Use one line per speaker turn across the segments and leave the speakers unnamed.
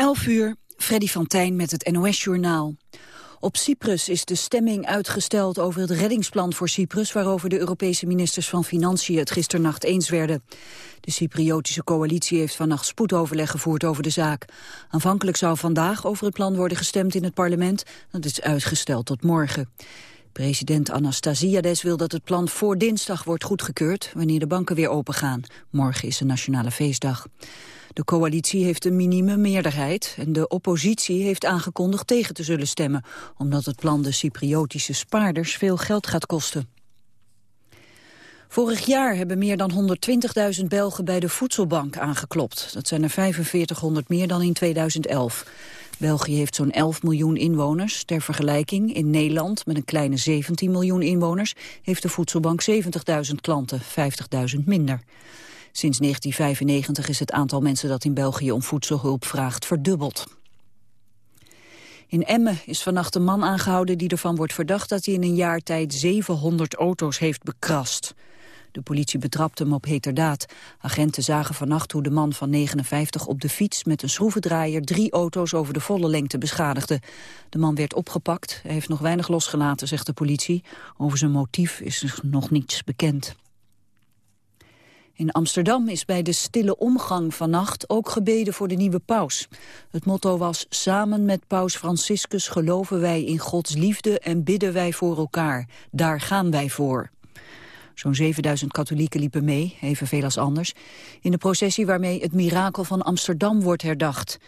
11 uur, Freddy van Tijn met het NOS-journaal. Op Cyprus is de stemming uitgesteld over het reddingsplan voor Cyprus... waarover de Europese ministers van Financiën het gisternacht eens werden. De Cypriotische coalitie heeft vannacht spoedoverleg gevoerd over de zaak. Aanvankelijk zou vandaag over het plan worden gestemd in het parlement. Dat is uitgesteld tot morgen. President Anastasiades wil dat het plan voor dinsdag wordt goedgekeurd... wanneer de banken weer opengaan. Morgen is een nationale feestdag. De coalitie heeft een minimummeerderheid en de oppositie heeft aangekondigd tegen te zullen stemmen, omdat het plan de Cypriotische spaarders veel geld gaat kosten. Vorig jaar hebben meer dan 120.000 Belgen bij de voedselbank aangeklopt. Dat zijn er 4500 meer dan in 2011. België heeft zo'n 11 miljoen inwoners. Ter vergelijking, in Nederland, met een kleine 17 miljoen inwoners... heeft de voedselbank 70.000 klanten, 50.000 minder. Sinds 1995 is het aantal mensen dat in België om voedselhulp vraagt verdubbeld. In Emmen is vannacht een man aangehouden die ervan wordt verdacht dat hij in een jaar tijd 700 auto's heeft bekrast. De politie betrapte hem op heterdaad. Agenten zagen vannacht hoe de man van 59 op de fiets met een schroevendraaier drie auto's over de volle lengte beschadigde. De man werd opgepakt. Hij heeft nog weinig losgelaten, zegt de politie. Over zijn motief is nog niets bekend. In Amsterdam is bij de stille omgang vannacht ook gebeden voor de nieuwe paus. Het motto was, samen met paus Franciscus geloven wij in Gods liefde en bidden wij voor elkaar. Daar gaan wij voor. Zo'n 7000 katholieken liepen mee, evenveel als anders, in de processie waarmee het mirakel van Amsterdam wordt herdacht.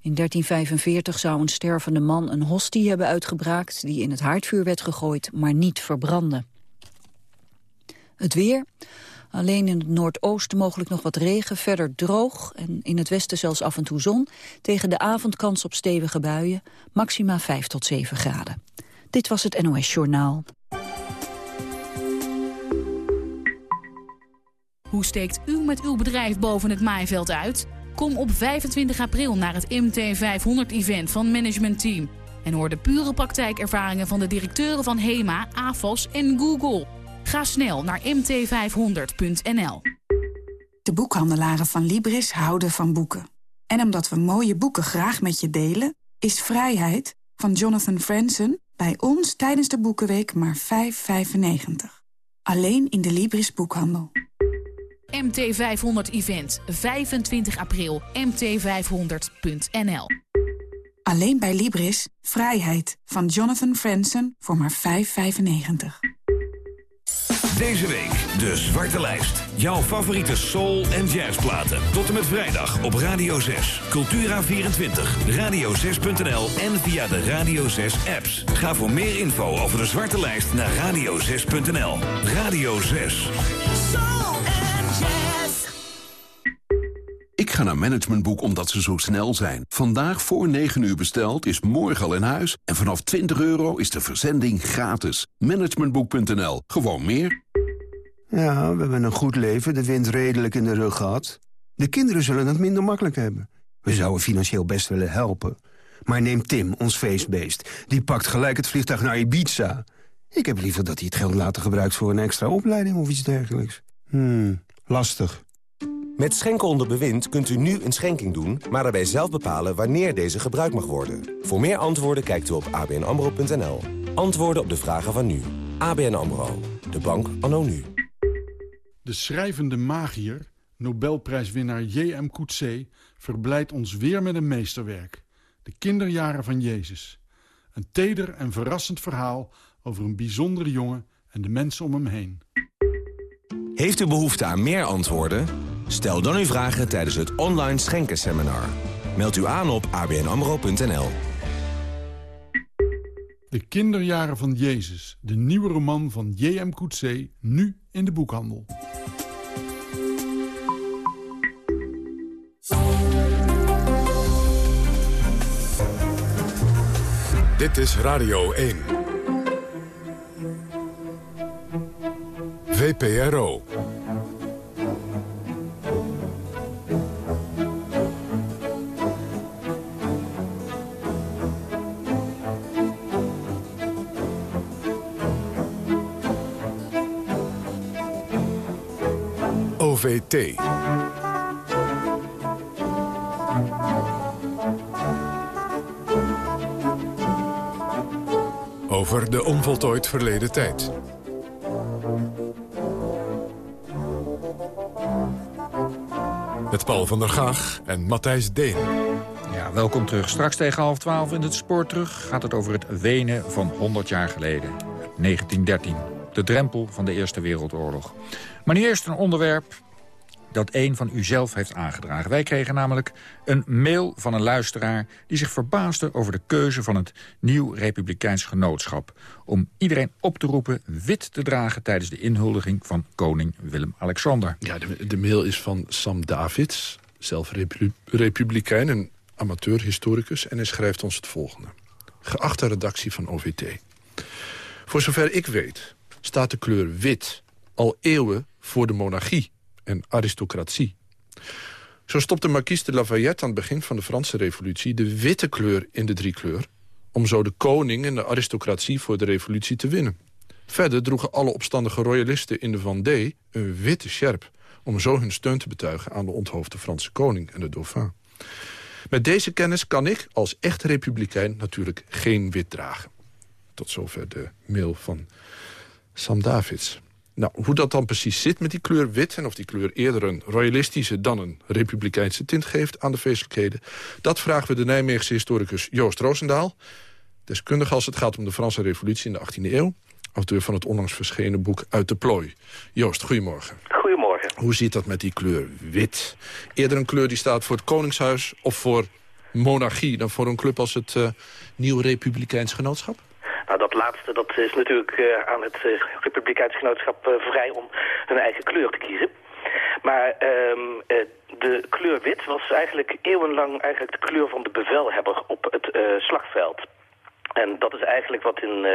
In 1345 zou een stervende man een hostie hebben uitgebraakt die in het haardvuur werd gegooid, maar niet verbrandde. Het weer... Alleen in het noordoosten mogelijk nog wat regen, verder droog en in het westen zelfs af en toe zon. Tegen de avond kans op stevige buien, maxima 5 tot 7 graden. Dit was het NOS Journaal.
Hoe steekt u met uw bedrijf boven het maaiveld uit? Kom op 25 april naar het MT500-event van Management Team. En hoor de pure praktijkervaringen van de directeuren van HEMA, AFOS en Google. Ga snel naar mt500.nl.
De boekhandelaren van Libris houden van boeken. En omdat we mooie boeken graag met je delen... is Vrijheid van Jonathan Franzen bij ons tijdens de Boekenweek maar 5,95. Alleen in de Libris boekhandel.
MT500 Event, 25 april, mt500.nl.
Alleen bij Libris, Vrijheid van Jonathan Franzen voor maar 5,95.
Deze week de Zwarte Lijst. Jouw favoriete soul- en jazzplaten. Tot en met vrijdag op Radio 6. Cultura24, radio6.nl en via de Radio 6 apps. Ga voor meer info over de Zwarte Lijst naar radio6.nl. Radio 6. Soul.
Ik ga naar Managementboek omdat ze zo snel zijn. Vandaag voor 9 uur besteld is morgen al in huis. En vanaf 20 euro is de verzending gratis. Managementboek.nl. Gewoon meer.
Ja, we hebben een goed leven, de wind redelijk in de rug gehad. De kinderen zullen het minder makkelijk hebben. We zouden financieel best willen helpen. Maar neem Tim, ons feestbeest. Die pakt gelijk het vliegtuig naar Ibiza. Ik heb liever dat hij het geld later gebruikt voor een extra opleiding of iets dergelijks. Hmm, lastig.
Met Schenken onder bewind kunt u nu een schenking doen... maar daarbij zelf bepalen wanneer deze gebruikt mag worden. Voor meer antwoorden kijkt u op abnamro.nl. Antwoorden op de vragen van nu. ABN AMRO. De bank anno nu.
De schrijvende magier, Nobelprijswinnaar J.M. Coetzee... verblijdt ons weer met een meesterwerk. De kinderjaren van Jezus. Een teder en verrassend verhaal over een bijzondere jongen... en de mensen om hem heen.
Heeft u behoefte aan meer antwoorden? Stel dan uw vragen tijdens het online schenkenseminar. Meld u aan op abnamro.nl.
De kinderjaren van Jezus, de nieuwe roman van J.M. Coetzee, nu in de boekhandel.
Dit is Radio 1. VPRO. OVT. Over de onvoltooid verleden tijd. Met Paul van der Gaag en Matthijs Deen.
Ja, welkom terug. Straks tegen half twaalf in het spoor terug... gaat het over het Wenen van 100 jaar geleden, 1913 de drempel van de Eerste Wereldoorlog. Maar nu eerst een onderwerp dat een van u zelf heeft aangedragen. Wij kregen namelijk een mail van een luisteraar... die zich verbaasde over de keuze van het Nieuw Republikeins Genootschap... om iedereen op te roepen wit te dragen... tijdens de inhuldiging van koning Willem-Alexander.
Ja, de, de, mail is van Sam Davids, zelf republikein... en amateurhistoricus, en hij schrijft ons het volgende. Geachte redactie van OVT. Voor zover ik weet staat de kleur wit al eeuwen voor de monarchie en aristocratie. Zo stopte Marquise de Lafayette aan het begin van de Franse revolutie... de witte kleur in de driekleur... om zo de koning en de aristocratie voor de revolutie te winnen. Verder droegen alle opstandige royalisten in de Vendée een witte sjerp... om zo hun steun te betuigen aan de onthoofde Franse koning en de dauphin. Met deze kennis kan ik als echt republikein natuurlijk geen wit dragen. Tot zover de mail van Sam Davids. Nou, hoe dat dan precies zit met die kleur wit... en of die kleur eerder een royalistische dan een republikeinse tint geeft aan de feestelijkheden... dat vragen we de Nijmeegse historicus Joost Roosendaal... deskundig als het gaat om de Franse revolutie in de 18e eeuw... auteur van het onlangs verschenen boek Uit de Plooi. Joost, goedemorgen.
Goedemorgen.
Hoe zit dat met die kleur wit? Eerder een kleur die staat voor het Koningshuis of voor monarchie... dan voor een club als het uh, Nieuw Republikeins Genootschap?
Dat laatste dat is natuurlijk uh, aan het uh, Republikeins Genootschap uh, vrij om hun eigen kleur te kiezen. Maar um, de kleur wit was eigenlijk eeuwenlang eigenlijk de kleur van de bevelhebber op het slagveld. En dat is eigenlijk wat in,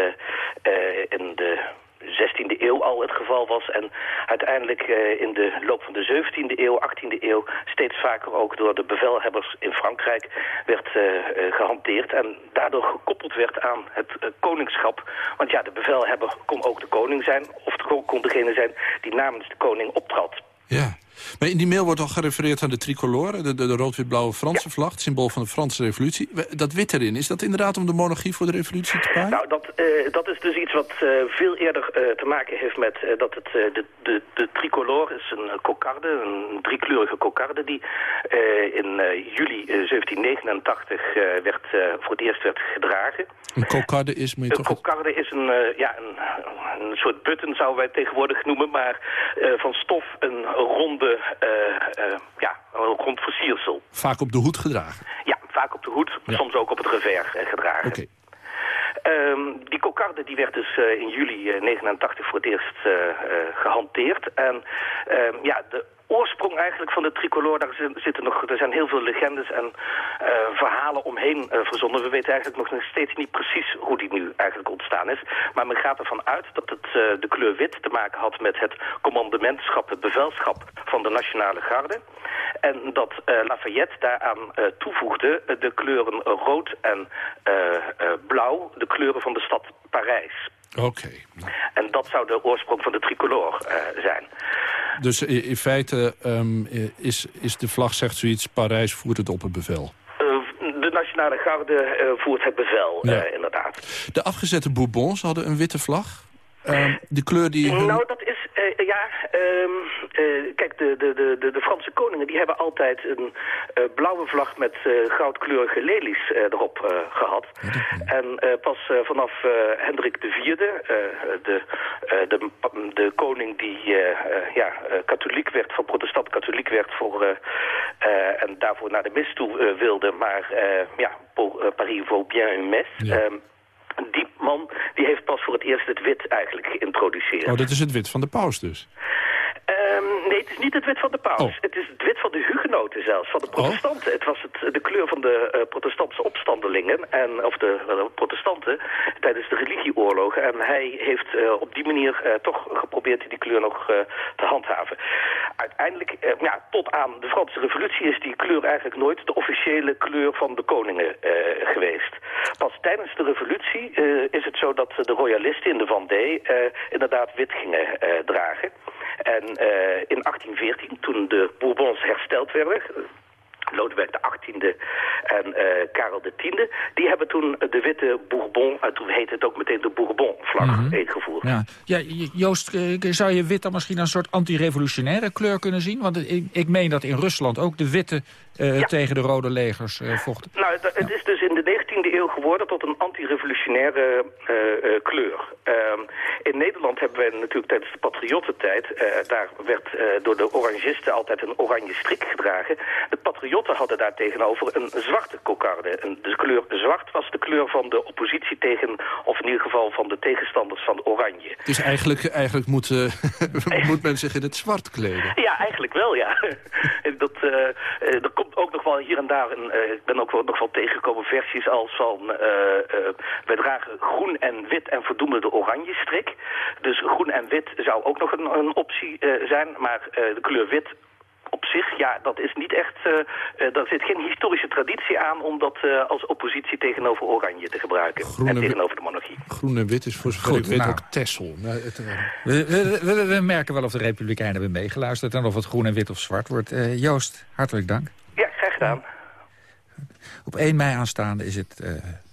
in de 16e eeuw al het geval was. En uiteindelijk uh, in de loop van de 17e eeuw, 18e eeuw... steeds vaker ook door de bevelhebbers in Frankrijk werd uh, gehanteerd. En daardoor gekoppeld werd aan het koningschap. Want ja, de bevelhebber kon ook de koning zijn... of kon degene zijn die namens de koning optrad.
Ja, maar in die mail wordt al gerefereerd aan de tricolore... de, de, de rood-wit-blauwe Franse vlag, het symbool van de Franse revolutie. Dat wit erin, is dat inderdaad om de monarchie voor de revolutie te paaien?
Nou, dat, uh, dat is dus iets wat uh, veel eerder uh, te maken heeft met dat het, de, de, de tricolore is een kokarde, een driekleurige kokarde... die in juli 1789 werd, voor het eerst werd gedragen.
Een kokarde is...
Een toch... kokarde is een, ja, een, een soort button, zouden wij tegenwoordig noemen... maar van stof een ronde uh, ja, rond versiersel.
Vaak op de hoed gedragen?
Ja, vaak op de hoed, ja. soms ook op het revers uh, gedragen.
Okay.
Um, die kokarde die werd dus uh, in juli 1989 voor het eerst gehanteerd. En um, ja, de oorsprong eigenlijk van de tricolore, daar zitten nog, er zijn heel veel legendes en verhalen omheen verzonnen. We weten eigenlijk nog steeds niet precies hoe die nu eigenlijk ontstaan is. Maar men gaat ervan uit dat het de kleur wit te maken had met het commandementschap, het bevelschap van de Nationale Garde. En dat Lafayette daaraan toevoegde de kleuren rood en blauw, de kleuren van de stad Parijs.
Oké. Okay.
En dat zou de oorsprong van de tricolore uh, zijn.
Dus in feite um, is, is de vlag zegt zoiets... Parijs voert het op het bevel.
Uh, de Nationale Garde uh, voert het bevel, ja. inderdaad.
De afgezette Bourbons hadden een witte vlag. Ehm, de kleur die...
Nou, dat is... ja, um, uh, kijk, de, de, de, de Franse koningen die hebben altijd een uh, blauwe vlag met goudkleurige lelies erop gehad. En pas vanaf Hendrik IV, de, de, de koning die ja, katholiek werd, van protestant katholiek werd voor, en daarvoor naar de mis toe wilde, maar ja, Paris vaut bien une messe. Ja. Um, die man die heeft pas voor het eerst het wit eigenlijk geïntroduceerd.
Oh, dat is het wit van de paus dus?
Het is niet het wit van de paus. Oh. Het is het wit van de hugenoten zelfs, van de protestanten. Oh. Het was het, de kleur van de uh, protestantse opstandelingen, en, of de uh, protestanten, tijdens de religieoorlogen. En hij heeft uh, op die manier toch geprobeerd die kleur nog te handhaven. Uiteindelijk, ja, tot aan de Franse revolutie is die kleur eigenlijk nooit de officiële kleur van de koningen geweest. Pas tijdens de revolutie is het zo dat de royalisten in de Vendée inderdaad wit gingen dragen. En uh, in 1814, toen de Bourbons hersteld werden, Lodewijk XVIII en uh, Karel X, die hebben toen de witte Bourbon, en toen heette het ook meteen de Bourbon-vlag, mm ingevoerd.
Ja. ja, Joost, zou je wit dan misschien een soort anti-revolutionaire kleur kunnen zien? Want ik, ik meen dat in Rusland ook de witte uh, ja. tegen de rode legers uh, vochten.
Nou, het, het is dus in de 19e eeuw geworden tot een anti-revolutionaire uh, kleur. Ehm, in Nederland hebben we natuurlijk tijdens de patriottentijd, daar werd door de orangisten altijd een oranje strik gedragen. De patriotten hadden daar tegenover een zwarte kokarde. En de kleur zwart was de kleur van de oppositie tegen, of in ieder geval van de tegenstanders van oranje.
Dus eigenlijk, eigenlijk moet, moet men zich in het zwart kleden?
Ja, eigenlijk wel, ja. dat, er komt ook nog wel hier en daar, een, uh, ik ben ook wel, nog wel tegengekomen versies als van, uh, uh, wij dragen groen en wit en verdoemen de oranje strik. Dus groen en wit zou ook nog een, een optie zijn, maar de kleur wit op zich, ja, dat is niet echt... Uh, daar zit geen historische traditie aan om dat uh, als oppositie tegenover Oranje te gebruiken.
Groen
en tegenover de monarchie.
Groen en wit is voor zover ik weet nou. ook Tessel.
Nou, het, we, we, we, we, merken wel of de Republikeinen hebben meegeluisterd... en of het groen en wit of zwart wordt. Joost, hartelijk dank.
Gedaan.
Op 1 mei aanstaande is het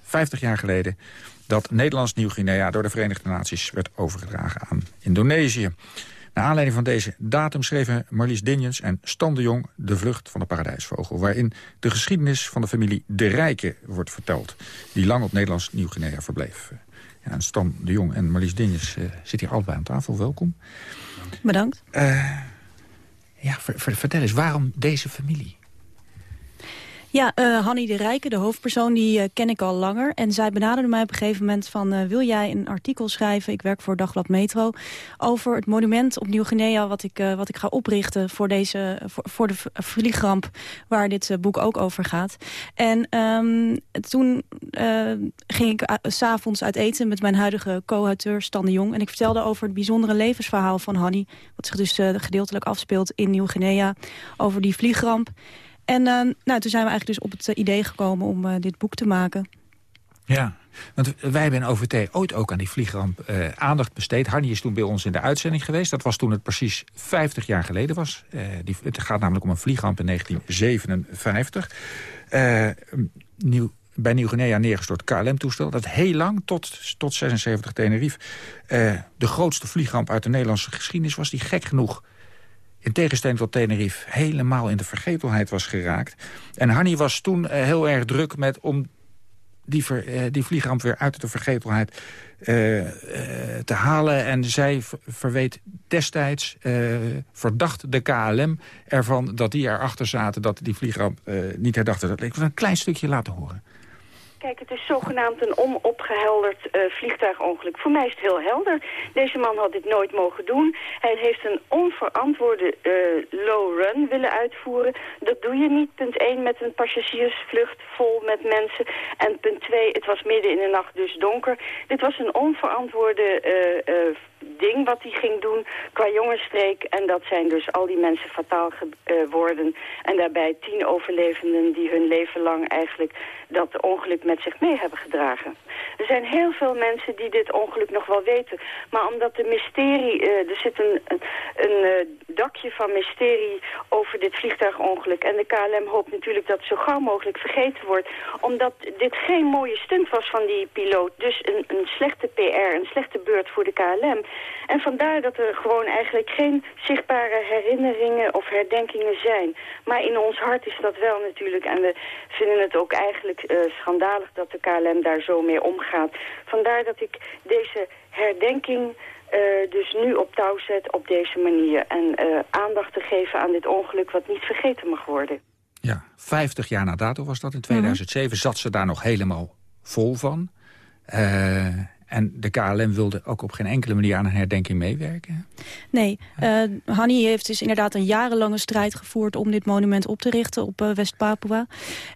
50 jaar geleden dat Nederlands Nieuw-Guinea door de Verenigde Naties werd overgedragen aan Indonesië. Naar aanleiding van deze datum schreven Marlies Dinjens en Stan de Jong... De Vlucht van de Paradijsvogel... waarin de geschiedenis van de familie De Rijken wordt verteld... die lang op Nederlands Nieuw-Guinea verbleef. Ja, en Stan de Jong en Marlies Dinjens uh, zitten hier allebei aan tafel. Welkom.
Bedankt.
Uh, ja, ver, ver, vertel eens, waarom deze familie?
Ja, uh, Hanny de Rijke, de hoofdpersoon, die uh, ken ik al langer. En zij benaderde mij op een gegeven moment van... Uh, wil jij een artikel schrijven, ik werk voor Dagblad Metro... over het monument op Nieuw-Guinea wat, ik, wat ik ga oprichten... voor, deze, voor, de vliegramp waar dit boek ook over gaat. En um, toen ging ik s'avonds uit eten met mijn huidige co-auteur Stan de Jong. En ik vertelde over het bijzondere levensverhaal van Hanny... wat zich dus gedeeltelijk afspeelt in Nieuw-Guinea, over die vliegramp... En uh, nou, toen zijn we eigenlijk dus op het uh, idee gekomen om uh, dit boek te maken.
Ja, want wij hebben in OVT ooit ook aan die vliegramp aandacht besteed. Harnie is toen bij ons in de uitzending geweest. Dat was toen het precies 50 jaar geleden was. die, het gaat namelijk om een vliegramp in 1957. nieuw, bij Nieuw-Guinea neergestort KLM-toestel. Dat heel lang, tot, tot 76 Tenerife, de grootste vliegramp uit de Nederlandse geschiedenis was. Die gek genoeg in tegenstelling tot Tenerife helemaal in de vergetelheid was geraakt. En Hanni was toen uh, heel erg druk met om die, ver, uh, die vliegramp weer uit de vergetelheid uh, te halen. En zij verweet destijds, verdacht de KLM ervan dat die erachter zaten... dat die vliegramp niet herdacht werd. Ik wil een klein stukje laten horen.
Kijk, het is zogenaamd een onopgehelderd uh, vliegtuigongeluk. Voor mij is het heel helder. Deze man had dit nooit mogen doen. Hij heeft een onverantwoorde uh, low run willen uitvoeren. Dat doe je niet, punt 1, met een passagiersvlucht vol met mensen. En punt 2, het was midden in de nacht, dus donker. Dit was een onverantwoorde uh, ding wat hij ging doen qua jongensstreek. En dat zijn dus al die mensen fataal geworden. En daarbij tien overlevenden die hun leven lang eigenlijk dat ongeluk met zich mee hebben gedragen. Er zijn heel veel mensen die dit ongeluk nog wel weten. Maar omdat de mysterie, uh, er zit een, een, uh, dakje van mysterie over dit vliegtuigongeluk. En de KLM hoopt natuurlijk dat het zo gauw mogelijk vergeten wordt. Omdat dit geen mooie stunt was van die piloot. Dus een, een slechte PR, een slechte beurt voor de KLM. En vandaar dat er gewoon eigenlijk geen zichtbare herinneringen of herdenkingen zijn. Maar in ons hart is dat wel natuurlijk. En we vinden het ook eigenlijk uh, schandalig dat de KLM daar zo mee omgaat. Vandaar dat ik deze herdenking uh, dus nu op touw zet op deze manier. En uh, aandacht te geven aan dit ongeluk wat niet vergeten mag worden.
Ja, 50 jaar na dato was dat. In 2007 mm -hmm. zat ze daar nog helemaal vol van. Uh, en de KLM wilde ook op geen enkele manier aan een herdenking meewerken?
Nee, uh, Hanni heeft dus inderdaad een jarenlange strijd gevoerd... om dit monument op te richten op uh, West-Papua.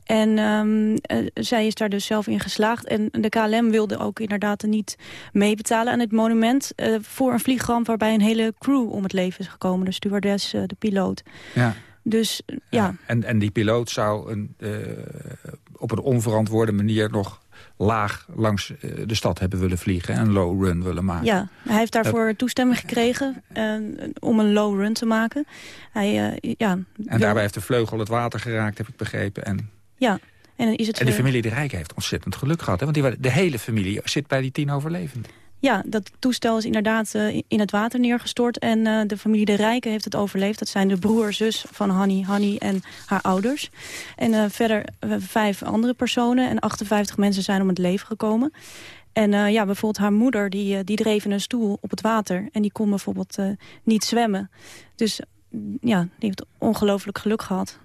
En um, uh, zij is daar dus zelf in geslaagd. En de KLM wilde ook inderdaad niet meebetalen aan het monument... voor een vliegramp waarbij een hele crew om het leven is gekomen. De stewardess, de piloot.
Ja.
Dus ja. ja.
En, en die piloot zou een, op een onverantwoorde manier nog laag langs eh, de stad hebben willen vliegen... en een low run willen maken.
Ja, hij heeft daarvoor toestemming gekregen uh, om een low run te maken. Hij, uh, ja,
en daarbij heeft de vleugel het water geraakt, heb ik begrepen. En...
Ja, en, is het
en de familie De Rijk heeft ontzettend geluk gehad. Hè? Want die, de hele familie zit bij die tien overlevenden.
Ja, dat toestel is inderdaad uh, in het water neergestort. En uh, de familie De Rijken heeft het overleefd. Dat zijn de broer, zus van Hanny, Hanny en haar ouders. En uh, verder vijf andere personen en 58 mensen zijn om het leven gekomen. En ja, bijvoorbeeld haar moeder, die, die dreef in een stoel op het water. En die kon bijvoorbeeld niet zwemmen. Dus ja, die heeft ongelooflijk geluk gehad.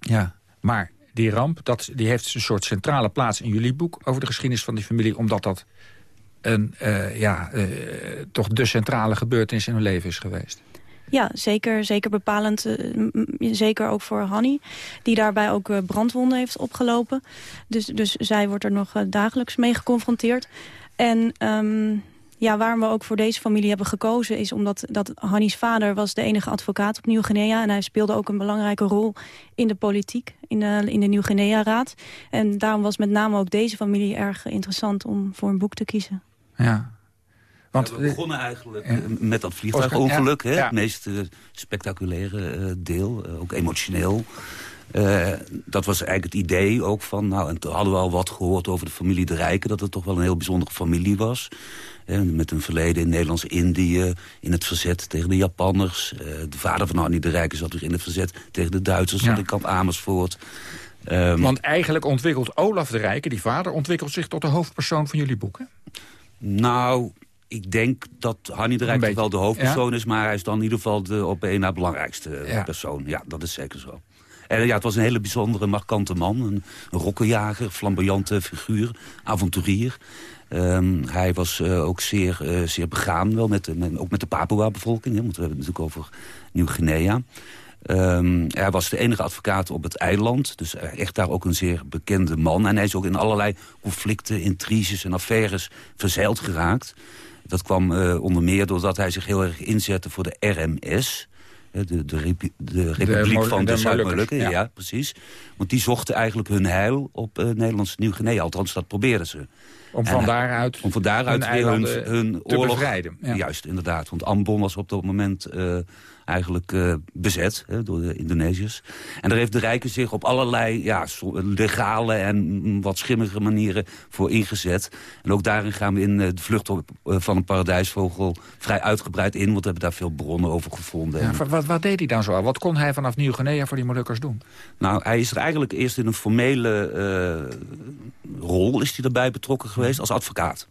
Ja, maar die ramp, dat, die heeft een soort centrale plaats in jullie boek... over de geschiedenis van die familie, omdat dat een, uh, ja, uh, toch de centrale gebeurtenis in hun leven is geweest.
Ja, zeker, zeker bepalend. Uh, zeker ook voor Hanny, die daarbij ook brandwonden heeft opgelopen. Dus, dus zij wordt er nog dagelijks mee geconfronteerd. En um, ja, waarom we ook voor deze familie hebben gekozen... is omdat dat Hannies vader was de enige advocaat op Nieuw-Guinea... en hij speelde ook een belangrijke rol in de politiek, in de, in de Nieuw-Guinea-raad. En daarom was met name ook deze familie erg interessant om voor een boek te kiezen.
Ja.
Want, we begonnen eigenlijk met dat vliegtuigongeluk. Ja. Hè? Het meest uh, spectaculaire uh, deel, ook emotioneel. dat was eigenlijk het idee ook van... Nou, en toen hadden we al wat gehoord over de familie De Rijken... dat het toch wel een heel bijzondere familie was. met een verleden in Nederlands-Indië, in het verzet tegen de Japanners. de vader van Annie De Rijken zat weer in het verzet tegen de Duitsers... Ja. in kamp Amersfoort.
Um, Want eigenlijk ontwikkelt Olaf de Rijke, die vader... ontwikkelt zich tot de hoofdpersoon van jullie boeken.
Nou, ik denk dat Hanni de Rijk wel de hoofdpersoon ja? is... maar hij is dan in ieder geval de op een na belangrijkste ja. persoon. Ja, dat is zeker zo. En ja, het was een hele bijzondere, markante man. Een, een rokkenjager, flamboyante figuur, avonturier. Um, hij was uh, ook zeer, uh, zeer begaan, wel met, met, ook met de Papua-bevolking. Want we hebben het natuurlijk over Nieuw-Guinea. Um, hij was de enige advocaat op het eiland. Dus echt daar ook een zeer bekende man. En hij is ook in allerlei conflicten, intriges en affaires verzeild geraakt. Dat kwam uh, onder meer doordat hij zich heel erg inzette voor de RMS. De, de, Repu de Republiek de van de, de Zuid-Molukken, ja. ja. precies. Want die zochten eigenlijk hun heil op Nederlands Nieuw-Guinea. Althans, dat probeerden ze.
Om van daaruit,
om van daaruit hun, weer hun, hun oorlog... bevrijden. Ja. Juist, inderdaad. Want Ambon was op dat moment... Uh, eigenlijk uh, bezet hè, door de Indonesiërs. En daar heeft de Rijken zich op allerlei ja, legale en wat schimmige manieren voor ingezet. En ook daarin gaan we in uh, de vlucht op, uh, van een paradijsvogel vrij uitgebreid in. Want we hebben daar veel bronnen over gevonden.
Ja, wat, wat, deed hij dan zo? Wat kon hij vanaf Nieuw-Guinea voor die Molukkers doen?
Nou, hij is er eigenlijk eerst in een formele rol is hij erbij betrokken geweest als advocaat.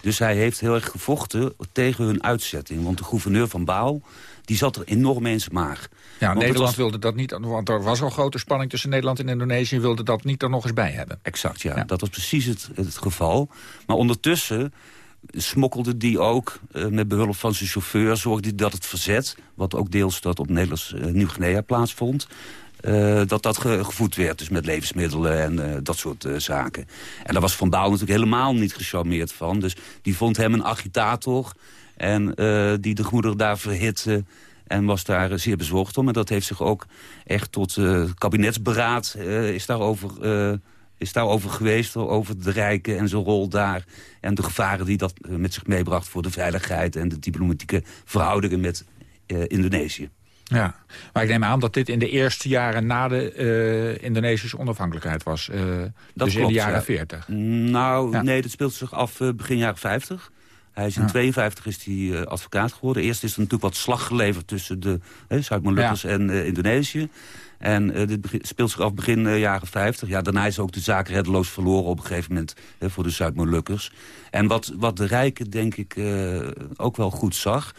Dus hij heeft heel erg gevochten tegen hun uitzetting. Want de gouverneur van Baal die zat er enorm in zijn maag.
Ja, want Nederland was... wilde dat niet, want er was al grote spanning tussen Nederland en Indonesië... wilde dat niet er nog eens bij hebben.
Exact, ja. ja. Dat was precies het, het geval. Maar ondertussen smokkelde die ook uh, met behulp van zijn chauffeur... zorgde dat het verzet, wat ook deels dat op Nederlands uh, Nieuw-Guinea plaatsvond... Uh, dat dat ge gevoed werd, dus met levensmiddelen en dat soort zaken. En daar was Van Baal natuurlijk helemaal niet gecharmeerd van. Dus die vond hem een agitator en die de gemoederen daar verhitte en was daar zeer bezorgd om. En dat heeft zich ook echt tot kabinetsberaad is daarover is daarover geweest, over de rijken en zijn rol daar... en de gevaren die dat met zich meebracht voor de veiligheid... en de diplomatieke verhoudingen met uh, Indonesië.
Ja, maar ik neem aan dat dit in de eerste jaren na de uh, Indonesische onafhankelijkheid was. Uh,
dat
dus
klopt,
in de jaren
ja.
40.
Nou, ja. nee, dat speelt zich af begin jaren 50. Hij is in 52 is hij advocaat geworden. Eerst is er natuurlijk wat slag geleverd tussen de Zuid-Molukkers ja. en Indonesië. En uh, dit speelt zich af begin jaren 50. Ja, daarna is ook de zaak reddeloos verloren op een gegeven moment voor de Zuid-Molukkers. En wat, wat de rijken denk ik ook wel goed zag...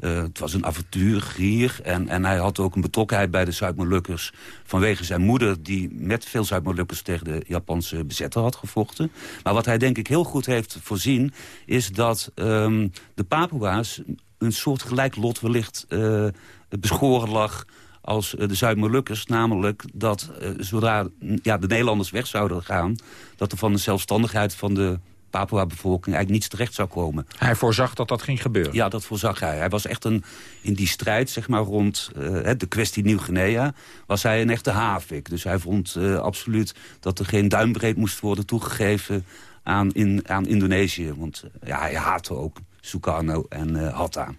Uh, het was een avontuur, En, en hij had ook een betrokkenheid bij de Zuid-Molukkers... vanwege zijn moeder die met veel Zuid-Molukkers... tegen de Japanse bezetter had gevochten. Maar wat hij denk ik heel goed heeft voorzien... is dat um, de Papua's een soort gelijk lot wellicht uh, beschoren lag als de Zuid-Molukkers. Namelijk dat zodra ja, de Nederlanders weg zouden gaan... dat er van de zelfstandigheid van de Papua-bevolking eigenlijk niets terecht zou komen.
Hij voorzag dat dat ging gebeuren?
Ja, dat voorzag hij. Hij was echt een, in die strijd zeg maar, rond uh, de kwestie Nieuw-Guinea... was hij een echte havik. Dus hij vond uh, absoluut dat er geen duimbreed moest worden toegegeven aan, in, aan Indonesië. Want uh, ja, hij haatte ook Sukarno en Hatta.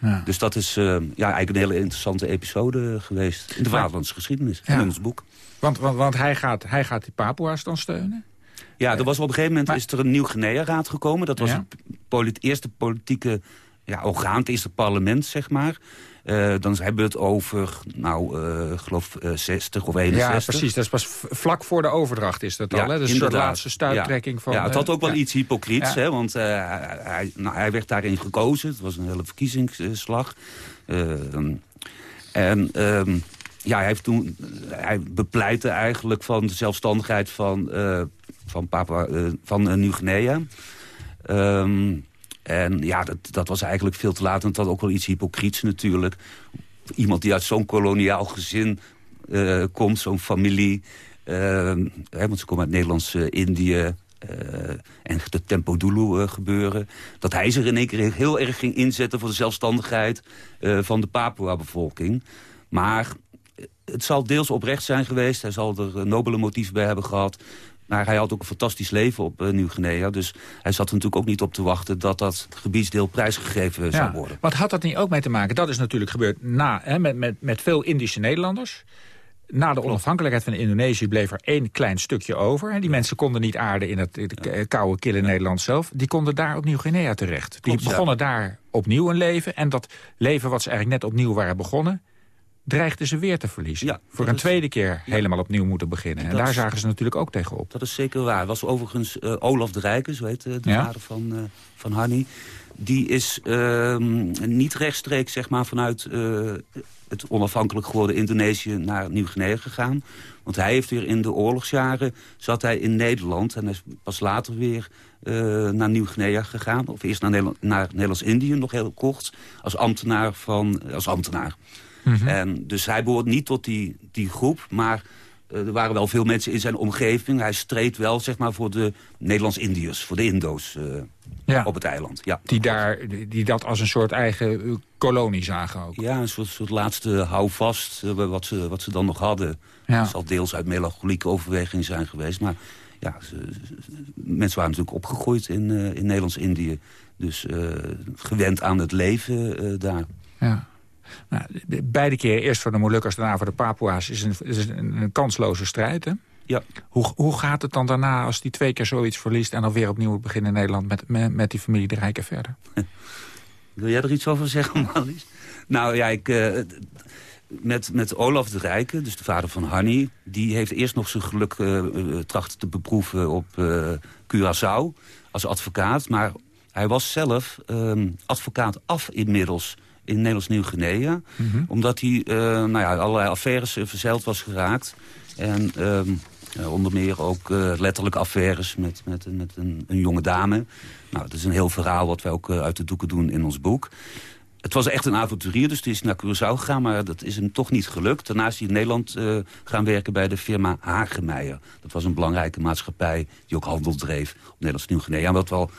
Ja. Dus dat is ja, eigenlijk een hele interessante episode geweest... in de vaderlandse geschiedenis, ja. in ons boek.
Want, want, want hij, gaat, hij gaat die Papua's dan steunen?
Ja, er was op een gegeven moment is er een nieuw Guinea-raad gekomen. Dat was ja? het eerste politieke ja, orgaan, het eerste parlement, zeg maar. Uh, dan hebben we het over, nou, uh, geloof uh, 60 of 61.
Ja, precies. Dat is pas vlak voor de overdracht is dat ja, al, hè? Dus een soort laatste stuittrekking
ja.
van...
Ja, het had ook wel iets hypocriets, hè? Want hij, nou, hij werd daarin gekozen. Het was een hele verkiezingsslag. en... Um, ja, hij, heeft toen, hij bepleitte eigenlijk van de zelfstandigheid van, uh, van, Papa, uh, van uh, Nieuw-Guinea. Um, en ja, dat, dat was eigenlijk veel te laat. En dat had ook wel iets hypocriets natuurlijk. Iemand die uit zo'n koloniaal gezin komt, zo'n familie. Ehm, hè, want ze komen uit Nederlands-Indië. en de Tempo Dulu gebeuren. Dat hij zich in één keer heel erg ging inzetten voor de zelfstandigheid van de Papua-bevolking. Maar het zal deels oprecht zijn geweest. Hij zal er nobele motieven bij hebben gehad. Maar hij had ook een fantastisch leven op uh, Nieuw-Guinea. Dus hij zat er natuurlijk ook niet op te wachten... dat dat gebiedsdeel prijsgegeven zou worden.
Wat had dat niet ook mee te maken? Dat is natuurlijk gebeurd na, hè, met, met, met veel Indische Nederlanders. Na de onafhankelijkheid van Indonesië bleef er één klein stukje over. En die mensen konden niet aarden in het, het koude, kille Nederland zelf. Die konden daar op Nieuw-Guinea terecht. Die begonnen daar opnieuw een leven. En dat leven wat ze eigenlijk net opnieuw waren begonnen dreigden ze weer te verliezen. Ja, Voor een tweede keer helemaal opnieuw moeten beginnen. En daar zagen ze natuurlijk ook tegenop.
Dat is zeker waar. was overigens uh, Olaf de Rijke, zo heet uh, de vader van, uh, van Hanni. Die is ehm, niet rechtstreeks zeg maar, vanuit het onafhankelijk geworden Indonesië naar Nieuw-Guinea gegaan. Want hij heeft weer in de oorlogsjaren, zat hij in Nederland... en is pas later weer naar Nieuw-Guinea gegaan. Of eerst naar, Nederland, naar Nederlands-Indië, nog heel kort. Als ambtenaar van... Als ambtenaar. Mhm. en dus hij behoort niet tot die, die groep, maar uh, er waren wel veel mensen in zijn omgeving. Hij streed wel zeg maar, voor de Nederlands-Indiërs, voor de Indo's uh, ja. op het eiland. Ja.
Die, daar, die dat als een soort eigen uh, kolonie zagen ook.
Ja, een soort, soort laatste houvast wat, ze, wat ze dan nog hadden. Ja. Dat zal deels uit melancholieke overweging zijn geweest. Maar ja, ze, mensen waren natuurlijk opgegroeid in, in Nederlands-Indië. Dus gewend aan het leven daar.
Ja. Nou, beide keer, eerst voor de Molukkers, daarna voor de Papua's... is een, is een, een kansloze strijd, hè?
Ja.
Hoe, hoe gaat het dan daarna als die twee keer zoiets verliest... en dan weer opnieuw beginnen in Nederland met, met, met die familie de Rijken verder?
Wil jij er iets over zeggen, Marlies? Nou ja, ik... Uh, met, met Olaf de Rijke, dus de vader van Hanni... die heeft eerst nog zijn geluk uh, trachten te beproeven op uh, Curaçao als advocaat. Maar hij was zelf uh, advocaat af inmiddels in Nederlands Nieuw-Guinea. Mhm. Omdat hij uh, nou ja, allerlei affaires uh, verzeild was geraakt. En um, uh, onder meer ook letterlijk affaires met, met, met een, een, jonge dame. Nou, dat is een heel verhaal wat wij ook uit de doeken doen in ons boek. Het was echt een avonturier, dus het is naar Curaçao gegaan... maar dat is hem toch niet gelukt. Daarna is hij in Nederland gaan werken bij de firma Hagemeijer. Dat was een belangrijke maatschappij die ook handel dreef op Nederlands Nieuw-Guinea. Wat wel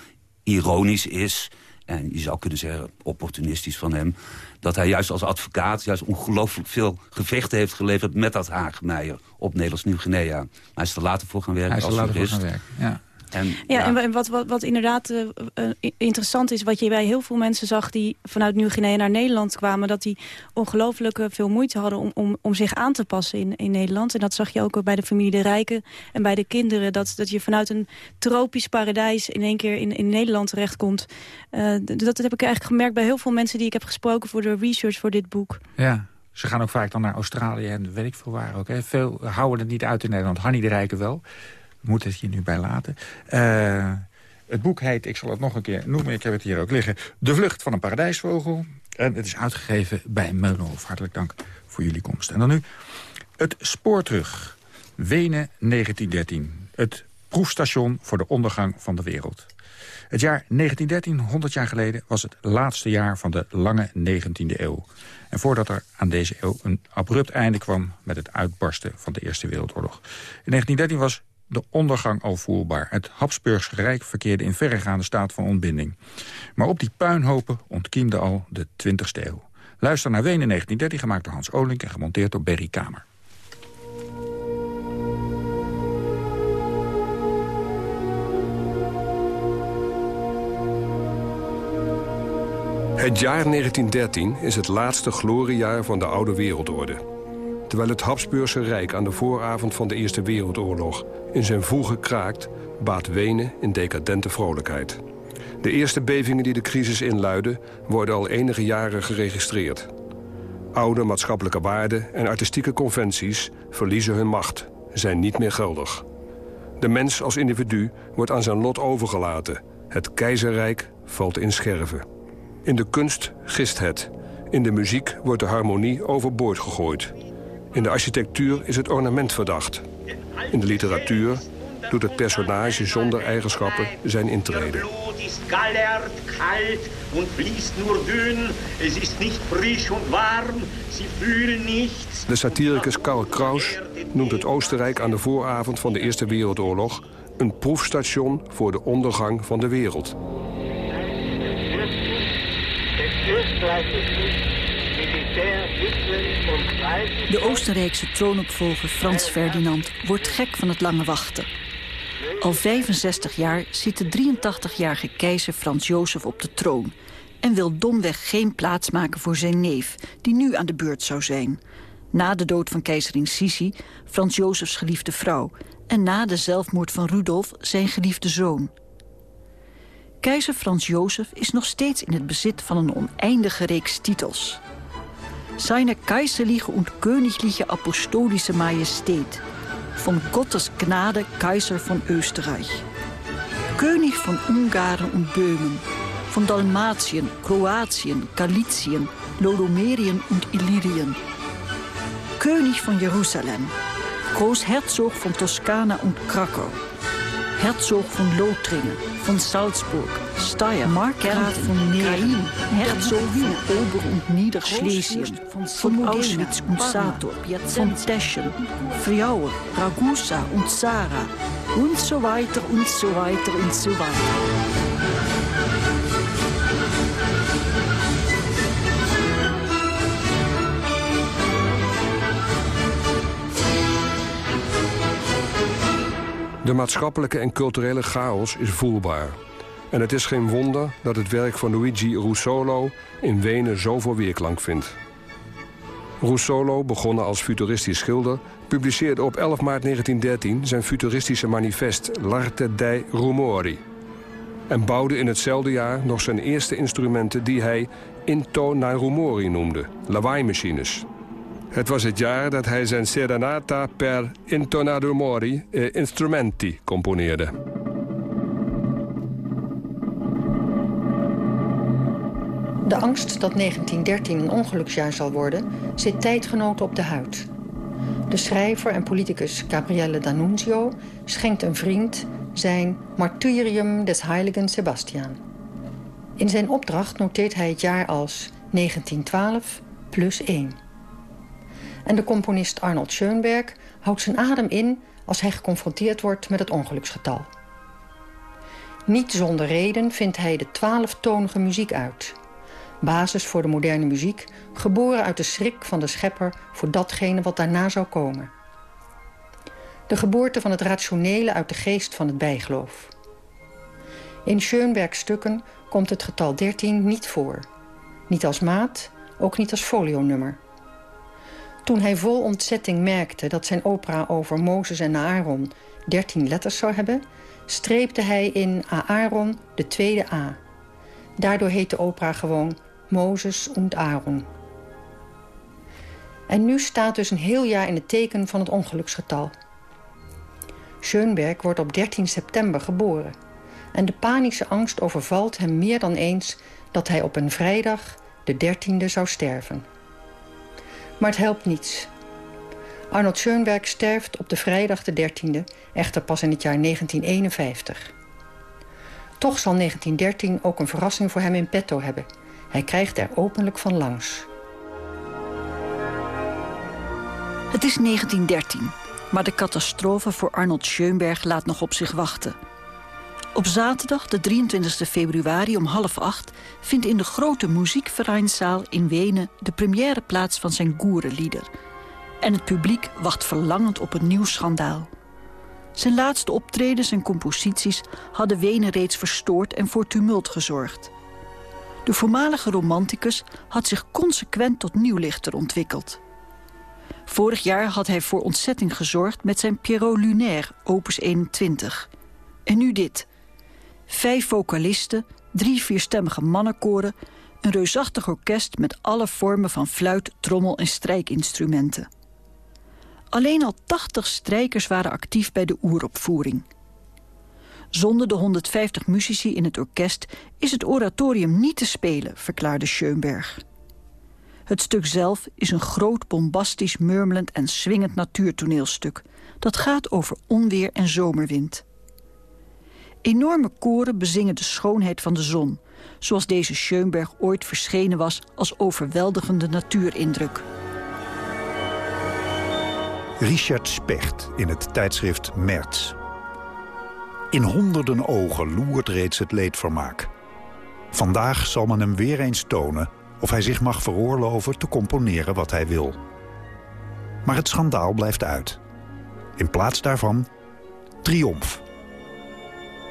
ironisch is en je zou kunnen zeggen, opportunistisch van hem... dat hij juist als advocaat juist ongelooflijk veel gevechten heeft geleverd... met dat Haagmeijer op Nederlands Nieuw-Guinea. Maar hij is er later voor gaan werken hij is er als later jurist. Voor gaan werken,
ja. En, ja, en wat, wat, wat inderdaad uh, interessant is, wat je bij heel veel mensen zag... die vanuit Nieuw-Guinea naar Nederland kwamen... dat die ongelooflijk veel moeite hadden om, om, om zich aan te passen in, in Nederland. En dat zag je ook bij de familie De Rijken en bij de kinderen. Dat, dat je vanuit een tropisch paradijs in één keer in, in Nederland terechtkomt. Uh, dat, dat heb ik eigenlijk gemerkt bij heel veel mensen die ik heb gesproken... voor de research voor dit boek.
Ja, ze gaan ook vaak dan naar Australië en weet ik veel waar ook. Hè. Veel houden het niet uit in Nederland. Hanni de Rijken wel moet het je nu bij laten. Uh, het boek heet, ik zal het nog een keer noemen, ik heb het hier ook liggen... De Vlucht van een Paradijsvogel. En het is uitgegeven bij Meulenhof. Hartelijk dank voor jullie komst. En dan nu het spoor terug. Wenen 1913. Het proefstation voor de ondergang van de wereld. Het jaar 1913, 100 jaar geleden, was het laatste jaar van de lange 19e eeuw. En voordat er aan deze eeuw een abrupt einde kwam met het uitbarsten van de Eerste Wereldoorlog. In 1913 was de ondergang al voelbaar. Het Habsburgse Rijk verkeerde in verregaande staat van ontbinding. Maar op die puinhopen ontkiemde al de 20ste eeuw. Luister naar Wenen 1930, gemaakt door Hans Olink en gemonteerd door Berry Kamer.
Het jaar 1913 is het laatste gloriejaar van de oude wereldorde. Terwijl het Habsburgse Rijk aan de vooravond van de Eerste Wereldoorlog... in zijn voegen kraakt, baat Wenen in decadente vrolijkheid. De eerste bevingen die de crisis inluiden... worden al enige jaren geregistreerd. Oude maatschappelijke waarden en artistieke conventies verliezen hun macht, zijn niet meer geldig. De mens als individu wordt aan zijn lot overgelaten. Het keizerrijk valt in scherven. In de kunst gist het. In de muziek wordt de harmonie overboord gegooid. In de architectuur is het ornament verdacht. In de literatuur doet het personage zonder eigenschappen zijn intrede. is gallert, kalt und fließt nur dünn. Es ist nicht frisch und warm. Sie fühlen nichts. De satiricus Karl Kraus noemt het Oostenrijk aan de vooravond van de Eerste Wereldoorlog... een proefstation voor de ondergang van de wereld.
De Oostenrijkse troonopvolger Frans Ferdinand wordt gek van het lange wachten. Al 65 jaar zit de 83-jarige keizer Frans Jozef op de troon... en wil domweg geen plaats maken voor zijn neef, die nu aan de beurt zou zijn. Na de dood van keizerin Sisi, Frans Jozefs geliefde vrouw... en na de zelfmoord van Rudolf, zijn geliefde zoon... Keizer Frans Jozef is nog steeds in het bezit van een oneindige reeks titels. Seine kaiserliche und königliche apostolische Majestät. Von Gottes Gnade Kaiser von Österreich. König von Ungarn und Böhmen. Von Dalmatien, Kroatien, Galizien, Lodomerien und Illyrien. König von Jerusalem. Großherzog von Toskana und Krakau. Herzog von Lothringen, von Salzburg, Steyr, Markgraf von Nerin, Herzog von Ober- und Niederschlesien, von Auschwitz und Sator, von Teschen, Friaue, Ragusa und Zara und so weiter und so weiter und so weiter.
De maatschappelijke en culturele chaos is voelbaar. En het is geen wonder dat het werk van Luigi Russolo in Wenen zoveel weerklank vindt. Russolo, begonnen als futuristisch schilder, publiceerde op 11 maart 1913 zijn futuristische manifest L'arte dei rumori. En bouwde in hetzelfde jaar nog zijn eerste instrumenten die hij intonarumori noemde, lawaai-machines. Het was het jaar dat hij zijn Serenata per Intonado Mori eh, Instrumenti componeerde.
De angst dat 1913 een ongeluksjaar zal worden... zit tijdgenoten op de huid. De schrijver en politicus Gabriele D'Annunzio schenkt een vriend... zijn Martyrium des Heiligen Sebastian. In zijn opdracht noteert hij het jaar als 1912 plus 1. En de componist Arnold Schoenberg houdt zijn adem in als hij geconfronteerd wordt met het ongeluksgetal. Niet zonder reden vindt hij de twaalftonige muziek uit. Basis voor de moderne muziek, geboren uit de schrik van de schepper voor datgene wat daarna zou komen. De geboorte van het rationele uit de geest van het bijgeloof. In Schoenbergs stukken komt het getal 13 niet voor. Niet als maat, ook niet als folionummer. Toen hij vol ontzetting merkte dat zijn opera over Mozes en Aaron 13 letters zou hebben... streepte hij in Aaron de tweede A. Daardoor heet de opera gewoon Mozes und Aaron. En nu staat dus een heel jaar in het teken van het ongeluksgetal. Schönberg wordt op 13 september geboren. En de panische angst overvalt hem meer dan eens... dat hij op een vrijdag, de 13e, zou sterven. Maar het helpt niets. Arnold Schoenberg sterft op de vrijdag de 13e, echter pas in het jaar 1951. Toch zal 1913 ook een verrassing voor hem in petto hebben. Hij krijgt er openlijk van langs.
Het is 1913, Maar de catastrofe voor Arnold Schoenberg laat nog op zich wachten. Op zaterdag, de 23 februari om half acht... vindt in de grote muziekvereinszaal in Wenen... de première plaats van zijn Goerenlieder. En het publiek wacht verlangend op een nieuw schandaal. Zijn laatste optredens en composities hadden Wenen reeds verstoord... en voor tumult gezorgd. De voormalige romanticus had zich consequent tot nieuwlichter ontwikkeld. Vorig jaar had hij voor ontzetting gezorgd met zijn Pierrot Lunaire, opus 21. En nu dit. Vijf vocalisten, drie vierstemmige mannenkoren... een reusachtig orkest met alle vormen van fluit, trommel en strijkinstrumenten. Alleen al 80 strijkers waren actief bij de oeropvoering. Zonder de 150 muzici in het orkest is het oratorium niet te spelen, verklaarde Schoenberg. Het stuk zelf is een groot, bombastisch, murmelend en swingend natuurtoneelstuk. Dat gaat over onweer en zomerwind. Enorme koren bezingen de schoonheid van de zon... zoals deze Schoenberg ooit verschenen was als overweldigende natuurindruk.
Richard Specht in het tijdschrift Merz. In honderden ogen loert reeds het leedvermaak. Vandaag zal men hem weer eens tonen of hij zich mag veroorloven te componeren wat hij wil. Maar het schandaal blijft uit. In plaats daarvan triomf.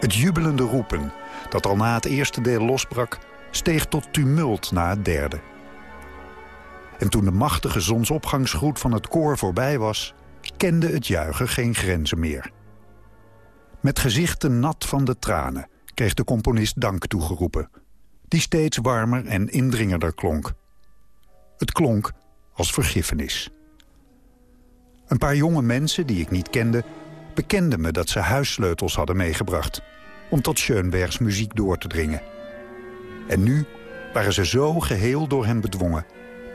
Het jubelende roepen, dat al na het eerste deel losbrak... steeg tot tumult na het derde. En toen de machtige zonsopgangsgroet van het koor voorbij was... kende het juichen geen grenzen meer. Met gezichten nat van de tranen kreeg de componist dank toegeroepen... die steeds warmer en indringender klonk. Het klonk als vergiffenis. Een paar jonge mensen die ik niet kende... bekenden me dat ze huissleutels hadden meegebracht... om tot Schoenbergs muziek door te dringen. En nu waren ze zo geheel door hem bedwongen...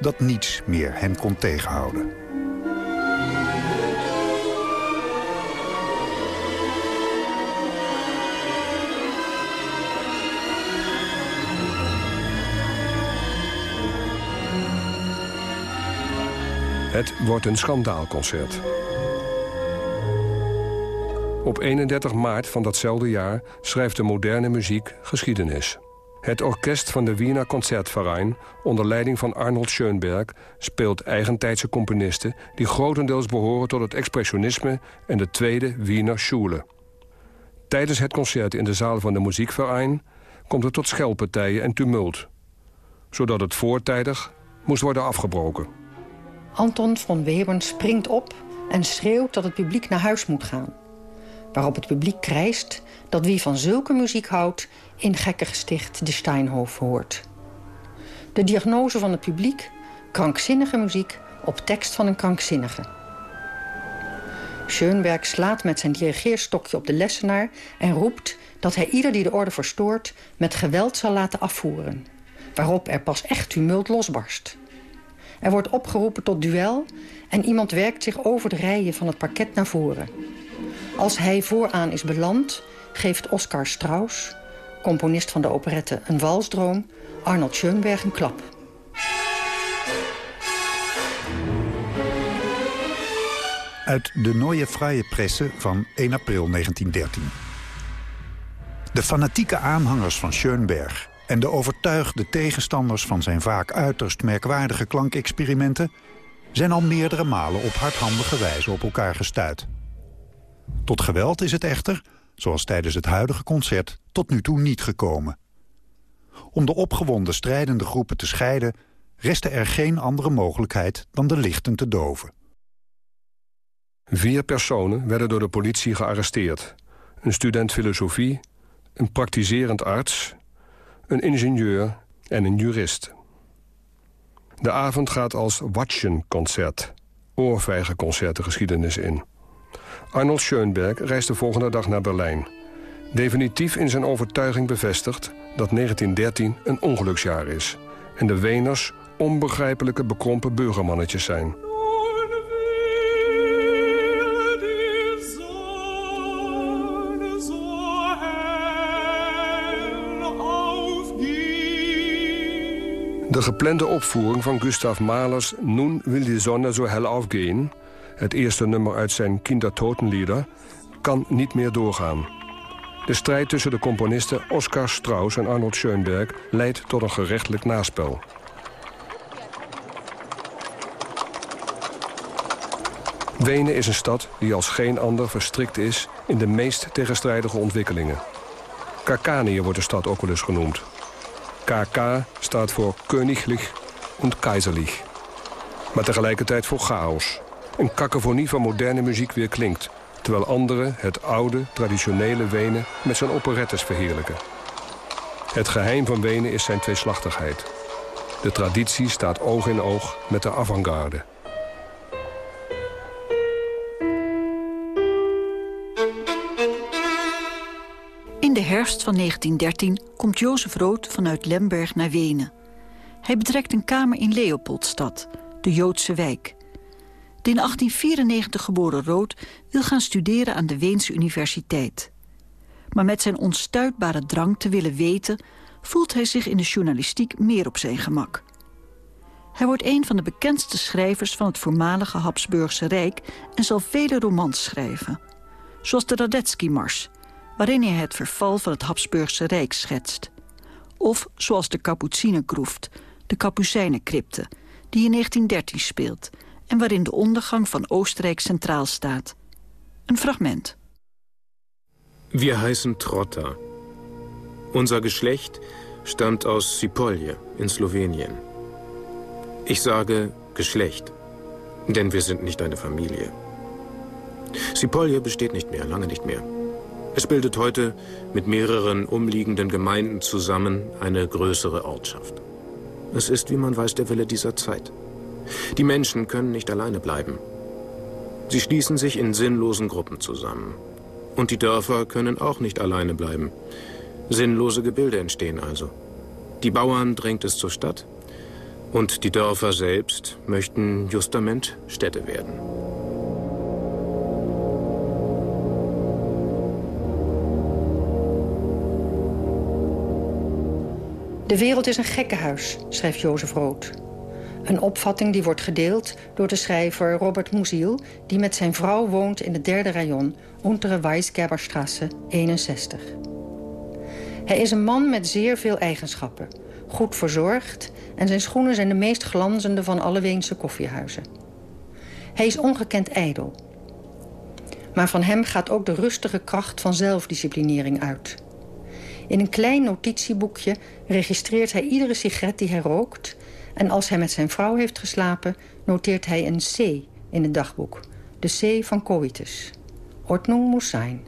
dat niets meer hen kon tegenhouden.
Het wordt een schandaalconcert. Op 31 maart van datzelfde jaar schrijft de moderne muziek geschiedenis. Het orkest van de Wiener Concertverein, onder leiding van Arnold Schoenberg... speelt eigentijdse componisten die grotendeels behoren tot het expressionisme... en de tweede Wiener Schule. Tijdens het concert in de zaal van de Muziekverein... komt het tot schelpartijen en tumult. Zodat het voortijdig moest worden afgebroken.
Anton von Webern springt op en schreeuwt dat het publiek naar huis moet gaan. Waarop het publiek krijst dat wie van zulke muziek houdt... in gekke gesticht de Steinhof hoort. De diagnose van het publiek, krankzinnige muziek... op tekst van een krankzinnige. Schoenberg slaat met zijn dirigeerstokje op de lessenaar... en roept dat hij ieder die de orde verstoort... met geweld zal laten afvoeren. Waarop er pas echt tumult losbarst. Er wordt opgeroepen tot duel en iemand werkt zich over de rijen van het parket naar voren. Als hij vooraan is beland, geeft Oscar Strauss, componist van de operette Een Walsdroom, Arnold Schoenberg een klap.
Uit de Neue Freie Presse van 1 april 1913. De fanatieke aanhangers van Schoenberg en de overtuigde tegenstanders van zijn vaak uiterst merkwaardige klankexperimenten... zijn al meerdere malen op hardhandige wijze op elkaar gestuit. Tot geweld is het echter, zoals tijdens het huidige concert, tot nu toe niet gekomen. Om de opgewonden strijdende groepen te scheiden... restte er geen andere mogelijkheid dan de lichten te doven.
Vier personen werden door de politie gearresteerd. Een student filosofie, een praktiserend arts een ingenieur en een jurist. De avond gaat als Watschen-concert, oorvijgenconcertengeschiedenis in. Arnold Schoenberg reist de volgende dag naar Berlijn. Definitief in zijn overtuiging bevestigd dat 1913 een ongeluksjaar is... en de Weners onbegrijpelijke bekrompen burgermannetjes zijn... De geplande opvoering van Gustav Mahlers Nun will die Sonne zo hell aufgehen het eerste nummer uit zijn Kindertotenlieder, kan niet meer doorgaan. De strijd tussen de componisten Oscar Strauss en Arnold Schoenberg leidt tot een gerechtelijk naspel. Wenen is een stad die als geen ander verstrikt is in de meest tegenstrijdige ontwikkelingen. Karkanië wordt de stad ook wel eens genoemd. KK staat voor Königlich en Kaiserlich. Maar tegelijkertijd voor chaos. Een kakofonie van moderne muziek weer klinkt... terwijl anderen het oude, traditionele Wenen met zijn operettes verheerlijken. Het geheim van Wenen is zijn tweeslachtigheid. De traditie staat oog in oog met de avant-garde.
De herfst van 1913 komt Jozef Rood vanuit Lemberg naar Wenen. Hij betrekt een kamer in Leopoldstad, de Joodse wijk. De in 1894 geboren Rood wil gaan studeren aan de Weense Universiteit. Maar met zijn onstuitbare drang te willen weten... voelt hij zich in de journalistiek meer op zijn gemak. Hij wordt een van de bekendste schrijvers van het voormalige Habsburgse Rijk... en zal vele romans schrijven. Zoals de Radetzky-mars waarin hij het verval van het Habsburgse Rijk schetst. Of zoals de Kapucinenkroeft, de Kapucijnencrypte, die in 1913 speelt... en waarin de ondergang van Oostenrijk centraal staat. Een fragment.
Wir heißen Trotta. Unser Geschlecht stammt aus Sipolje in Slowenien. Ich sage Geschlecht, denn wir sind nicht eine Familie. Sipolje besteht nicht mehr, lange nicht mehr. Es bildet heute mit mehreren umliegenden Gemeinden zusammen eine größere Ortschaft. Es ist, wie man weiß, der Wille dieser Zeit. Die Menschen können nicht alleine bleiben. Sie schließen sich in sinnlosen Gruppen zusammen. Und die Dörfer können auch nicht alleine bleiben. Sinnlose Gebilde entstehen also. Die Bauern drängt es zur Stadt und die Dörfer selbst möchten justament Städte werden.
De wereld is een gekkenhuis, schrijft Jozef Rood. Een opvatting die wordt gedeeld door de schrijver Robert Musil... die met zijn vrouw woont in het derde rayon, Untere Weisgerberstrasse 61. Hij is een man met zeer veel eigenschappen. Goed verzorgd en zijn schoenen zijn de meest glanzende van alle Weense koffiehuizen. Hij is ongekend ijdel. Maar van hem gaat ook de rustige kracht van zelfdisciplinering uit... In een klein notitieboekje registreert hij iedere sigaret die hij rookt... en als hij met zijn vrouw heeft geslapen, noteert hij een C in het dagboek. De C van coitus. Ordnung muss zijn.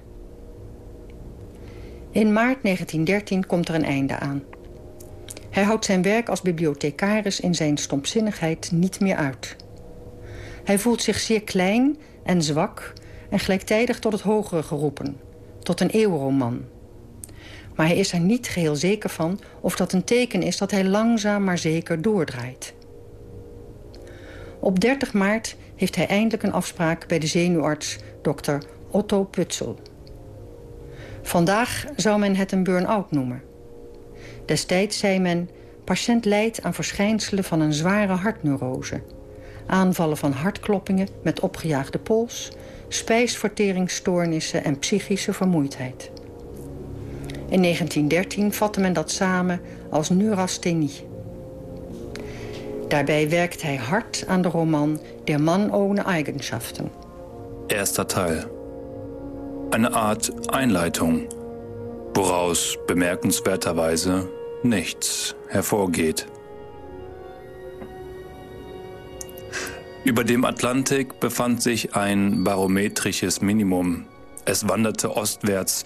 In maart 1913 komt er een einde aan. Hij houdt zijn werk als bibliothecaris in zijn stompzinnigheid niet meer uit. Hij voelt zich zeer klein en zwak en gelijktijdig tot het hogere geroepen. Tot een eeuwroman, maar hij is er niet geheel zeker van of dat een teken is dat hij langzaam maar zeker doordraait. Op 30 maart heeft hij eindelijk een afspraak bij de zenuwarts dokter Otto Putzel. Vandaag zou men het een burn-out noemen. Destijds zei men, patiënt lijdt aan verschijnselen van een zware hartneurose. Aanvallen van hartkloppingen met opgejaagde pols, spijsverteringsstoornissen en psychische vermoeidheid. In 1913 vatte men dat samen als neurasthenie. Daarbij werkt hij hard aan de roman Der Mann ohne Eigenschaften.
Erster Teil. Eine Art Einleitung, woraus bemerkenswerterweise nichts hervorgeht. Über dem Atlantik befand sich ein barometrisches Minimum. Es wanderte ostwärts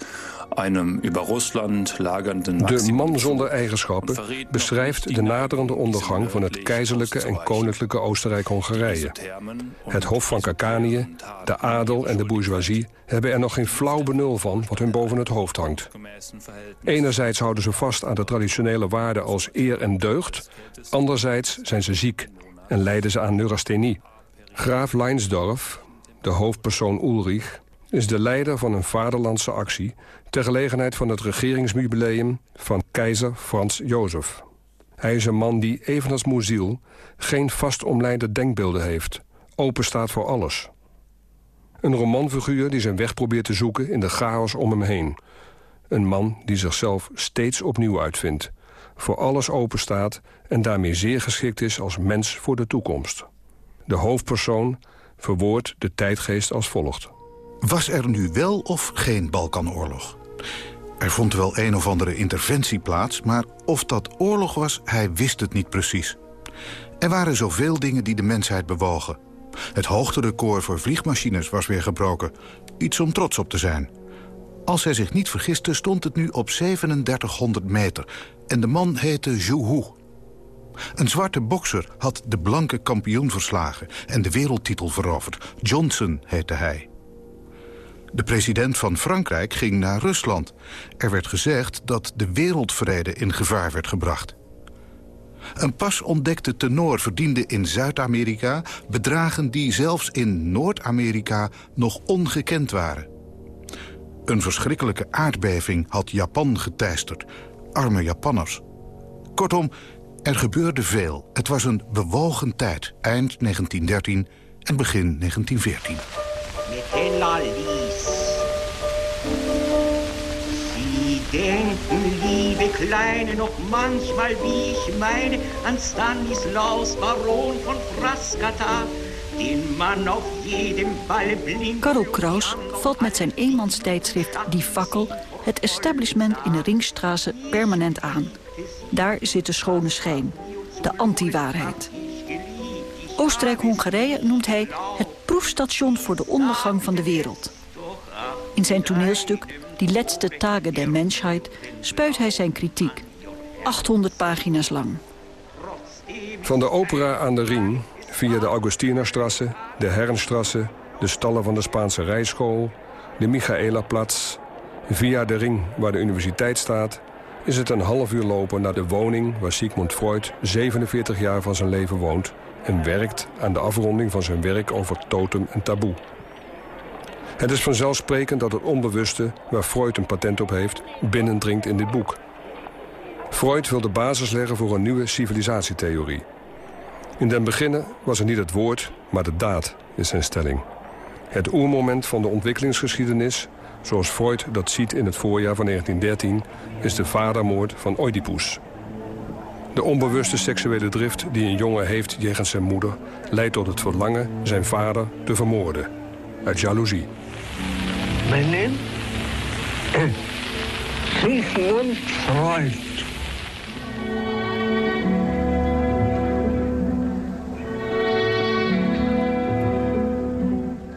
einem über Russland lagernden
De man zonder eigenschappen beschrijft de naderende ondergang van het keizerlijke en koninklijke Oostenrijk-Hongarije. Het hof van Kakanië, de adel en de bourgeoisie hebben er nog geen flauw benul van wat hun boven het hoofd hangt. Enerzijds houden ze vast aan de traditionele waarden als eer en deugd, anderzijds zijn ze ziek en lijden ze aan neurasthenie. Graaf Leinsdorf, de hoofdpersoon Ulrich, is de leider van een vaderlandse actie... ter gelegenheid van het regeringsjubileum van keizer Frans Jozef. Hij is een man die, evenals Moeziel, geen vast omlijnde denkbeelden heeft. Open staat voor alles. Een romanfiguur die zijn weg probeert te zoeken in de chaos om hem heen. Een man die zichzelf steeds opnieuw uitvindt. Voor alles openstaat en daarmee zeer geschikt is als mens voor de toekomst. De hoofdpersoon verwoordt de tijdgeest als volgt.
Was er nu wel of geen Balkanoorlog? Er vond wel een of andere interventie plaats... maar of dat oorlog was, hij wist het niet precies. Er waren zoveel dingen die de mensheid bewogen. Het hoogterecord voor vliegmachines was weer gebroken. Iets om trots op te zijn. Als hij zich niet vergiste, stond het nu op 3700 meter. En de man heette Zhu Hu. Een zwarte bokser had de blanke kampioen verslagen... en de wereldtitel veroverd. Johnson heette hij. De president van Frankrijk ging naar Rusland. Er werd gezegd dat de wereldvrede in gevaar werd gebracht. Een pas ontdekte tenor verdiende in Zuid-Amerika... bedragen die zelfs in Noord-Amerika nog ongekend waren. Een verschrikkelijke aardbeving had Japan geteisterd. Arme Japanners. Kortom, er gebeurde veel. Het was een bewogen tijd, eind 1913 en begin 1914.
Denken, liebe Kleine, noch manchmal, wie ich meine, an Stanislaus, Baron von Frascata, den man auf jedem Ball blind...
Karel Kraus valt met zijn eenmanstijdschrift Die Fakkel... het establishment in de Ringstraße permanent aan. Daar zit de schone schijn, de anti-waarheid. Oostenrijk-Hongarije noemt hij het proefstation voor de ondergang van de wereld. In zijn toneelstuk Die Letzte Tage der Mensheid spuit hij zijn kritiek. 800 pagina's lang.
Van de opera aan de Ring, via de Augustinerstrasse, de Herrenstrasse... de stallen van de Spaanse rijschool, de Michaelaplatz... via de Ring waar de universiteit staat... is het een half uur lopen naar de woning waar Sigmund Freud 47 jaar van zijn leven woont... en werkt aan de afronding van zijn werk over totem en taboe. Het is vanzelfsprekend dat het onbewuste, waar Freud een patent op heeft, binnendringt in dit boek. Freud wil de basis leggen voor een nieuwe civilisatietheorie. In den beginnen was het niet het woord, maar de daad, is zijn stelling. Het oermoment van de ontwikkelingsgeschiedenis, zoals Freud dat ziet in het voorjaar van 1913, is de vadermoord van Oedipus. De onbewuste seksuele drift die een jongen heeft jegens zijn moeder... leidt tot het verlangen zijn vader te vermoorden. Uit jaloezie.
Mijn? Sigmund Freud.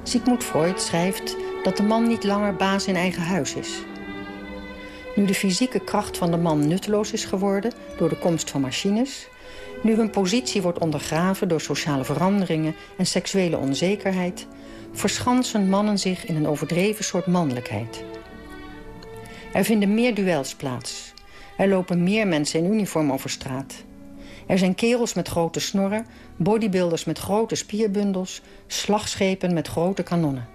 Sigmund Freud schrijft dat de man niet langer baas in eigen huis is. Nu de fysieke kracht van de man nutteloos is geworden door de komst van machines... nu hun positie wordt ondergraven door sociale veranderingen en seksuele onzekerheid verschansen mannen zich in een overdreven soort mannelijkheid. Er vinden meer duels plaats. Er lopen meer mensen in uniform over straat. Er zijn kerels met grote snorren, bodybuilders met grote spierbundels... slagschepen met grote kanonnen.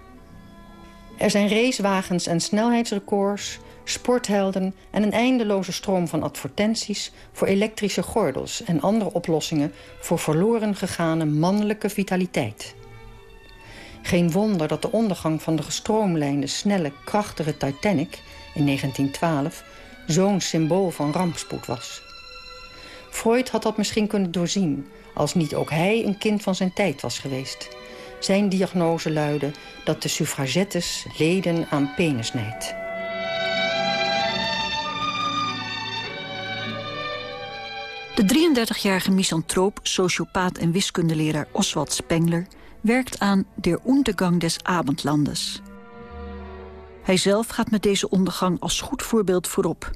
Er zijn racewagens en snelheidsrecords, sporthelden... en een eindeloze stroom van advertenties voor elektrische gordels... en andere oplossingen voor verloren gegane mannelijke vitaliteit. Geen wonder dat de ondergang van de gestroomlijnde, snelle, krachtige Titanic in 1912 zo'n symbool van rampspoed was. Freud had dat misschien kunnen doorzien, als niet ook hij een kind van zijn tijd was geweest. Zijn diagnose luidde dat de suffragettes leden aan penis snijdt.
De 33-jarige misantroop, sociopaat en wiskundeleraar Oswald Spengler werkt aan Der Untergang des Abendlandes. Hij zelf gaat met deze ondergang als goed voorbeeld voorop.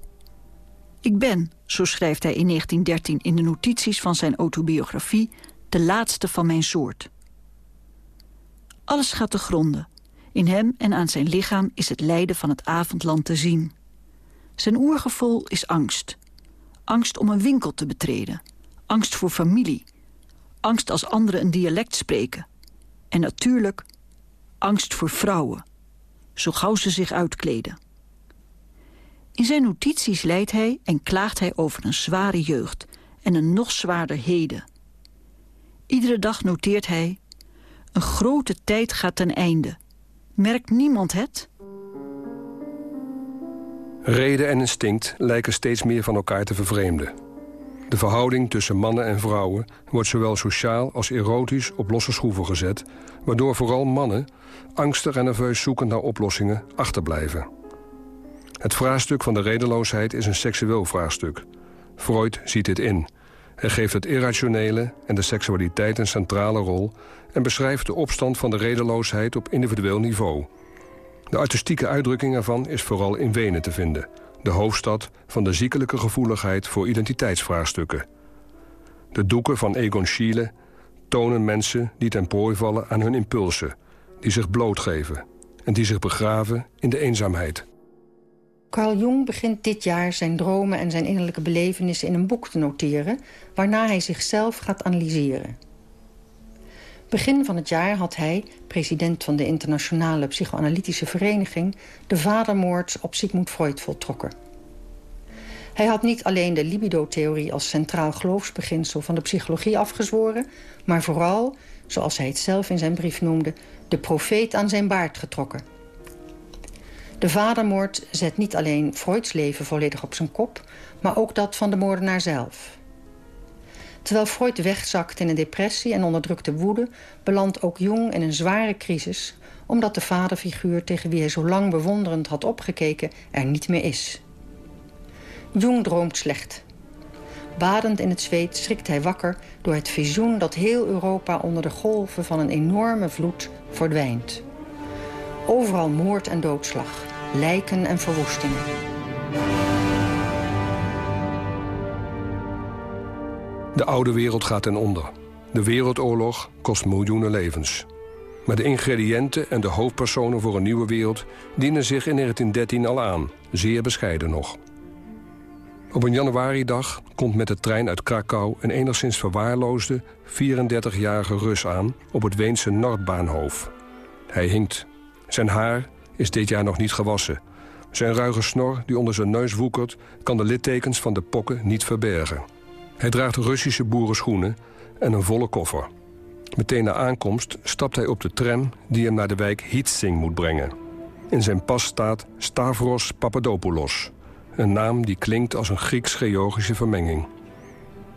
Ik ben, zo schrijft hij in 1913 in de notities van zijn autobiografie... de laatste van mijn soort. Alles gaat te gronden. In hem en aan zijn lichaam is het lijden van het avondland te zien. Zijn oergevoel is angst. Angst om een winkel te betreden. Angst voor familie. Angst als anderen een dialect spreken. En natuurlijk angst voor vrouwen, zo gauw ze zich uitkleden. In zijn notities leidt hij en klaagt hij over een zware jeugd en een nog zwaarder heden. Iedere dag noteert hij... Een grote tijd gaat ten einde. Merkt niemand het?
Reden en instinct lijken steeds meer van elkaar te vervreemden. De verhouding tussen mannen en vrouwen wordt zowel sociaal als erotisch op losse schroeven gezet... waardoor vooral mannen, angstig en nerveus zoekend naar oplossingen, achterblijven. Het vraagstuk van de redeloosheid is een seksueel vraagstuk. Freud ziet dit in. Hij geeft het irrationele en de seksualiteit een centrale rol... en beschrijft de opstand van de redeloosheid op individueel niveau... De artistieke uitdrukking ervan is vooral in Wenen te vinden. De hoofdstad van de ziekelijke gevoeligheid voor identiteitsvraagstukken. De doeken van Egon Schiele tonen mensen die ten prooi vallen aan hun impulsen... die zich blootgeven en die zich begraven in de eenzaamheid.
Carl Jung begint dit jaar zijn dromen en zijn innerlijke belevenissen in een boek te noteren... waarna hij zichzelf gaat analyseren. Begin van het jaar had hij, president van de Internationale Psychoanalytische Vereniging... de vadermoord op Sigmund Freud voltrokken. Hij had niet alleen de libido-theorie als centraal geloofsbeginsel van de psychologie afgezworen... maar vooral, zoals hij het zelf in zijn brief noemde, de profeet aan zijn baard getrokken. De vadermoord zet niet alleen Freuds leven volledig op zijn kop... maar ook dat van de moordenaar zelf... Terwijl Freud wegzakt in een depressie en onderdrukte woede... belandt ook Jung in een zware crisis... omdat de vaderfiguur tegen wie hij zo lang bewonderend had opgekeken... er niet meer is. Jung droomt slecht. Badend in het zweet schrikt hij wakker door het visioen... dat heel Europa onder de golven van een enorme vloed verdwijnt. Overal moord en doodslag, lijken en verwoestingen.
De oude wereld gaat ten onder. De wereldoorlog kost miljoenen levens. Maar de ingrediënten en de hoofdpersonen voor een nieuwe wereld... dienen zich in 1913 al aan, zeer bescheiden nog. Op een januaridag komt met de trein uit Krakau... een enigszins verwaarloosde 34-jarige Rus aan op het Weense Noordbaanhof. Hij hinkt. Zijn haar is dit jaar nog niet gewassen. Zijn ruige snor die onder zijn neus woekert... kan de littekens van de pokken niet verbergen. Hij draagt Russische boerenschoenen en een volle koffer. Meteen na aankomst stapt hij op de tram die hem naar de wijk Hietzing moet brengen. In zijn pas staat Stavros Papadopoulos. Een naam die klinkt als een Grieks-Georgische vermenging.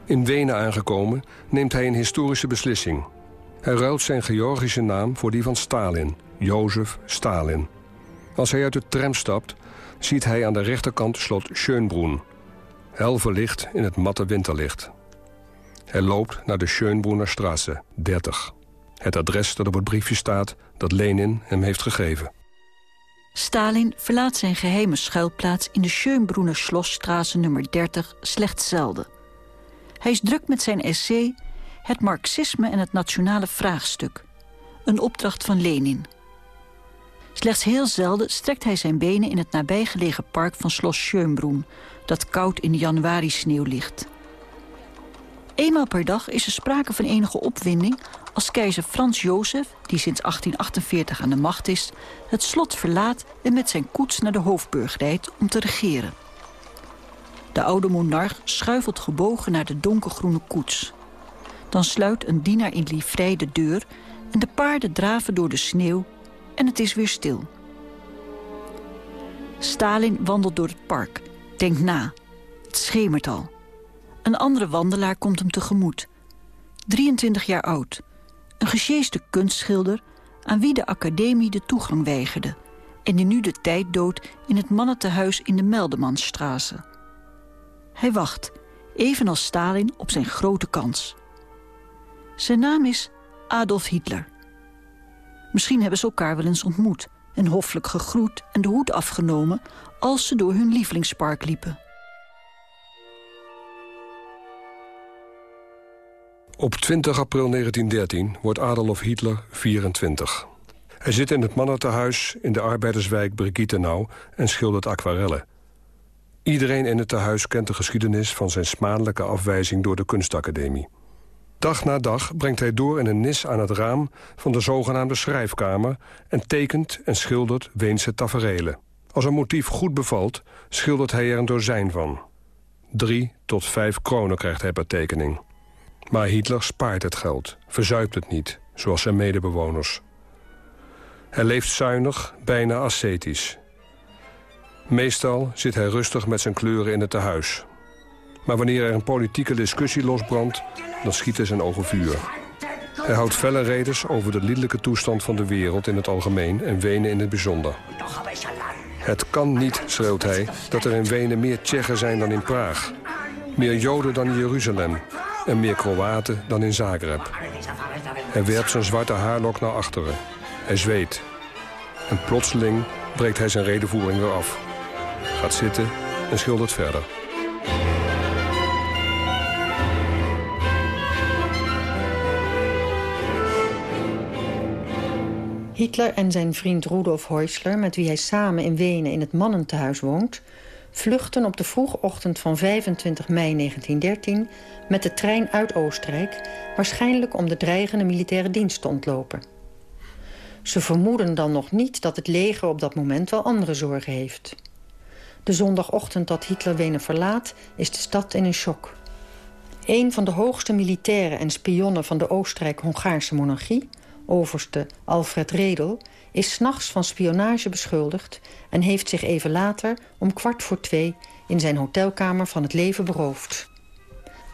In Wenen aangekomen neemt hij een historische beslissing. Hij ruilt zijn Georgische naam voor die van Stalin, Jozef Stalin. Als hij uit de tram stapt, ziet hij aan de rechterkant slot Schönbrunn hel verlicht in het matte winterlicht. Hij loopt naar de Schönbrunner Straße, 30. Het adres dat op het briefje staat dat Lenin hem heeft gegeven.
Stalin verlaat zijn geheime schuilplaats in de Schönbrunner Schlossstraße nummer 30 slechts zelden. Hij is druk met zijn essay Het Marxisme en het Nationale Vraagstuk. Een opdracht van Lenin. Slechts heel zelden strekt hij zijn benen in het nabijgelegen park van Schloss Schönbrunn dat koud in de januari-sneeuw ligt. Eenmaal per dag is er sprake van enige opwinding... als keizer Frans Jozef, die sinds 1848 aan de macht is... het slot verlaat en met zijn koets naar de hoofdburg rijdt om te regeren. De oude monarch schuifelt gebogen naar de donkergroene koets. Dan sluit een dienaar in livrei de deur... en de paarden draven door de sneeuw en het is weer stil. Stalin wandelt door het park Denk na. Het schemert al. Een andere wandelaar komt hem tegemoet. 23 jaar oud. Een gesjeesde kunstschilder aan wie de academie de toegang weigerde... en die nu de tijd doodt in het mannentehuis in de Meldemansstraße. Hij wacht, evenals Stalin, op zijn grote kans. Zijn naam is Adolf Hitler. Misschien hebben ze elkaar wel eens ontmoet en hoffelijk gegroet en de hoed afgenomen als ze door hun lievelingspark liepen.
Op 20 april 1913 wordt Adolf Hitler 24. Hij zit in het mannentehuis in de arbeiderswijk Brigittenau en schildert aquarellen. Iedereen in het tehuis kent de geschiedenis van zijn smadelijke afwijzing door de kunstacademie. Dag na dag brengt hij door in een nis aan het raam van de zogenaamde schrijfkamer... en tekent en schildert Weense taferelen. Als een motief goed bevalt, schildert hij er een dozijn van. Drie tot vijf kronen krijgt hij per tekening. Maar Hitler spaart het geld, verzuipt het niet, zoals zijn medebewoners. Hij leeft zuinig, bijna ascetisch. Meestal zit hij rustig met zijn kleuren in het tehuis. Maar wanneer er een politieke discussie losbrandt, dan schieten zijn ogen vuur. Hij houdt felle redens over de liedelijke toestand van de wereld in het algemeen en Wenen in het bijzonder. Het kan niet, schreeuwt hij, dat er in Wenen meer Tsjechen zijn dan in Praag. Meer Joden dan in Jeruzalem en meer Kroaten dan in Zagreb. Hij werpt zijn zwarte haarlok naar achteren. Hij zweet. En plotseling breekt hij zijn redenvoering weer af. Gaat zitten en schildert verder.
Hitler en zijn vriend Rudolf Heusler, met wie hij samen in Wenen in het mannentehuis woont, vluchten op de vroege ochtend van 25 mei 1913 met de trein uit Oostenrijk, waarschijnlijk om de dreigende militaire dienst te ontlopen. Ze vermoeden dan nog niet dat het leger op dat moment wel andere zorgen heeft. De zondagochtend dat Hitler Wenen verlaat, is de stad in een shock. Een van de hoogste militairen en spionnen van de Oostenrijk-Hongaarse monarchie, overste Alfred Redel, is s'nachts van spionage beschuldigd en heeft zich even later om kwart voor twee in zijn hotelkamer van het leven beroofd.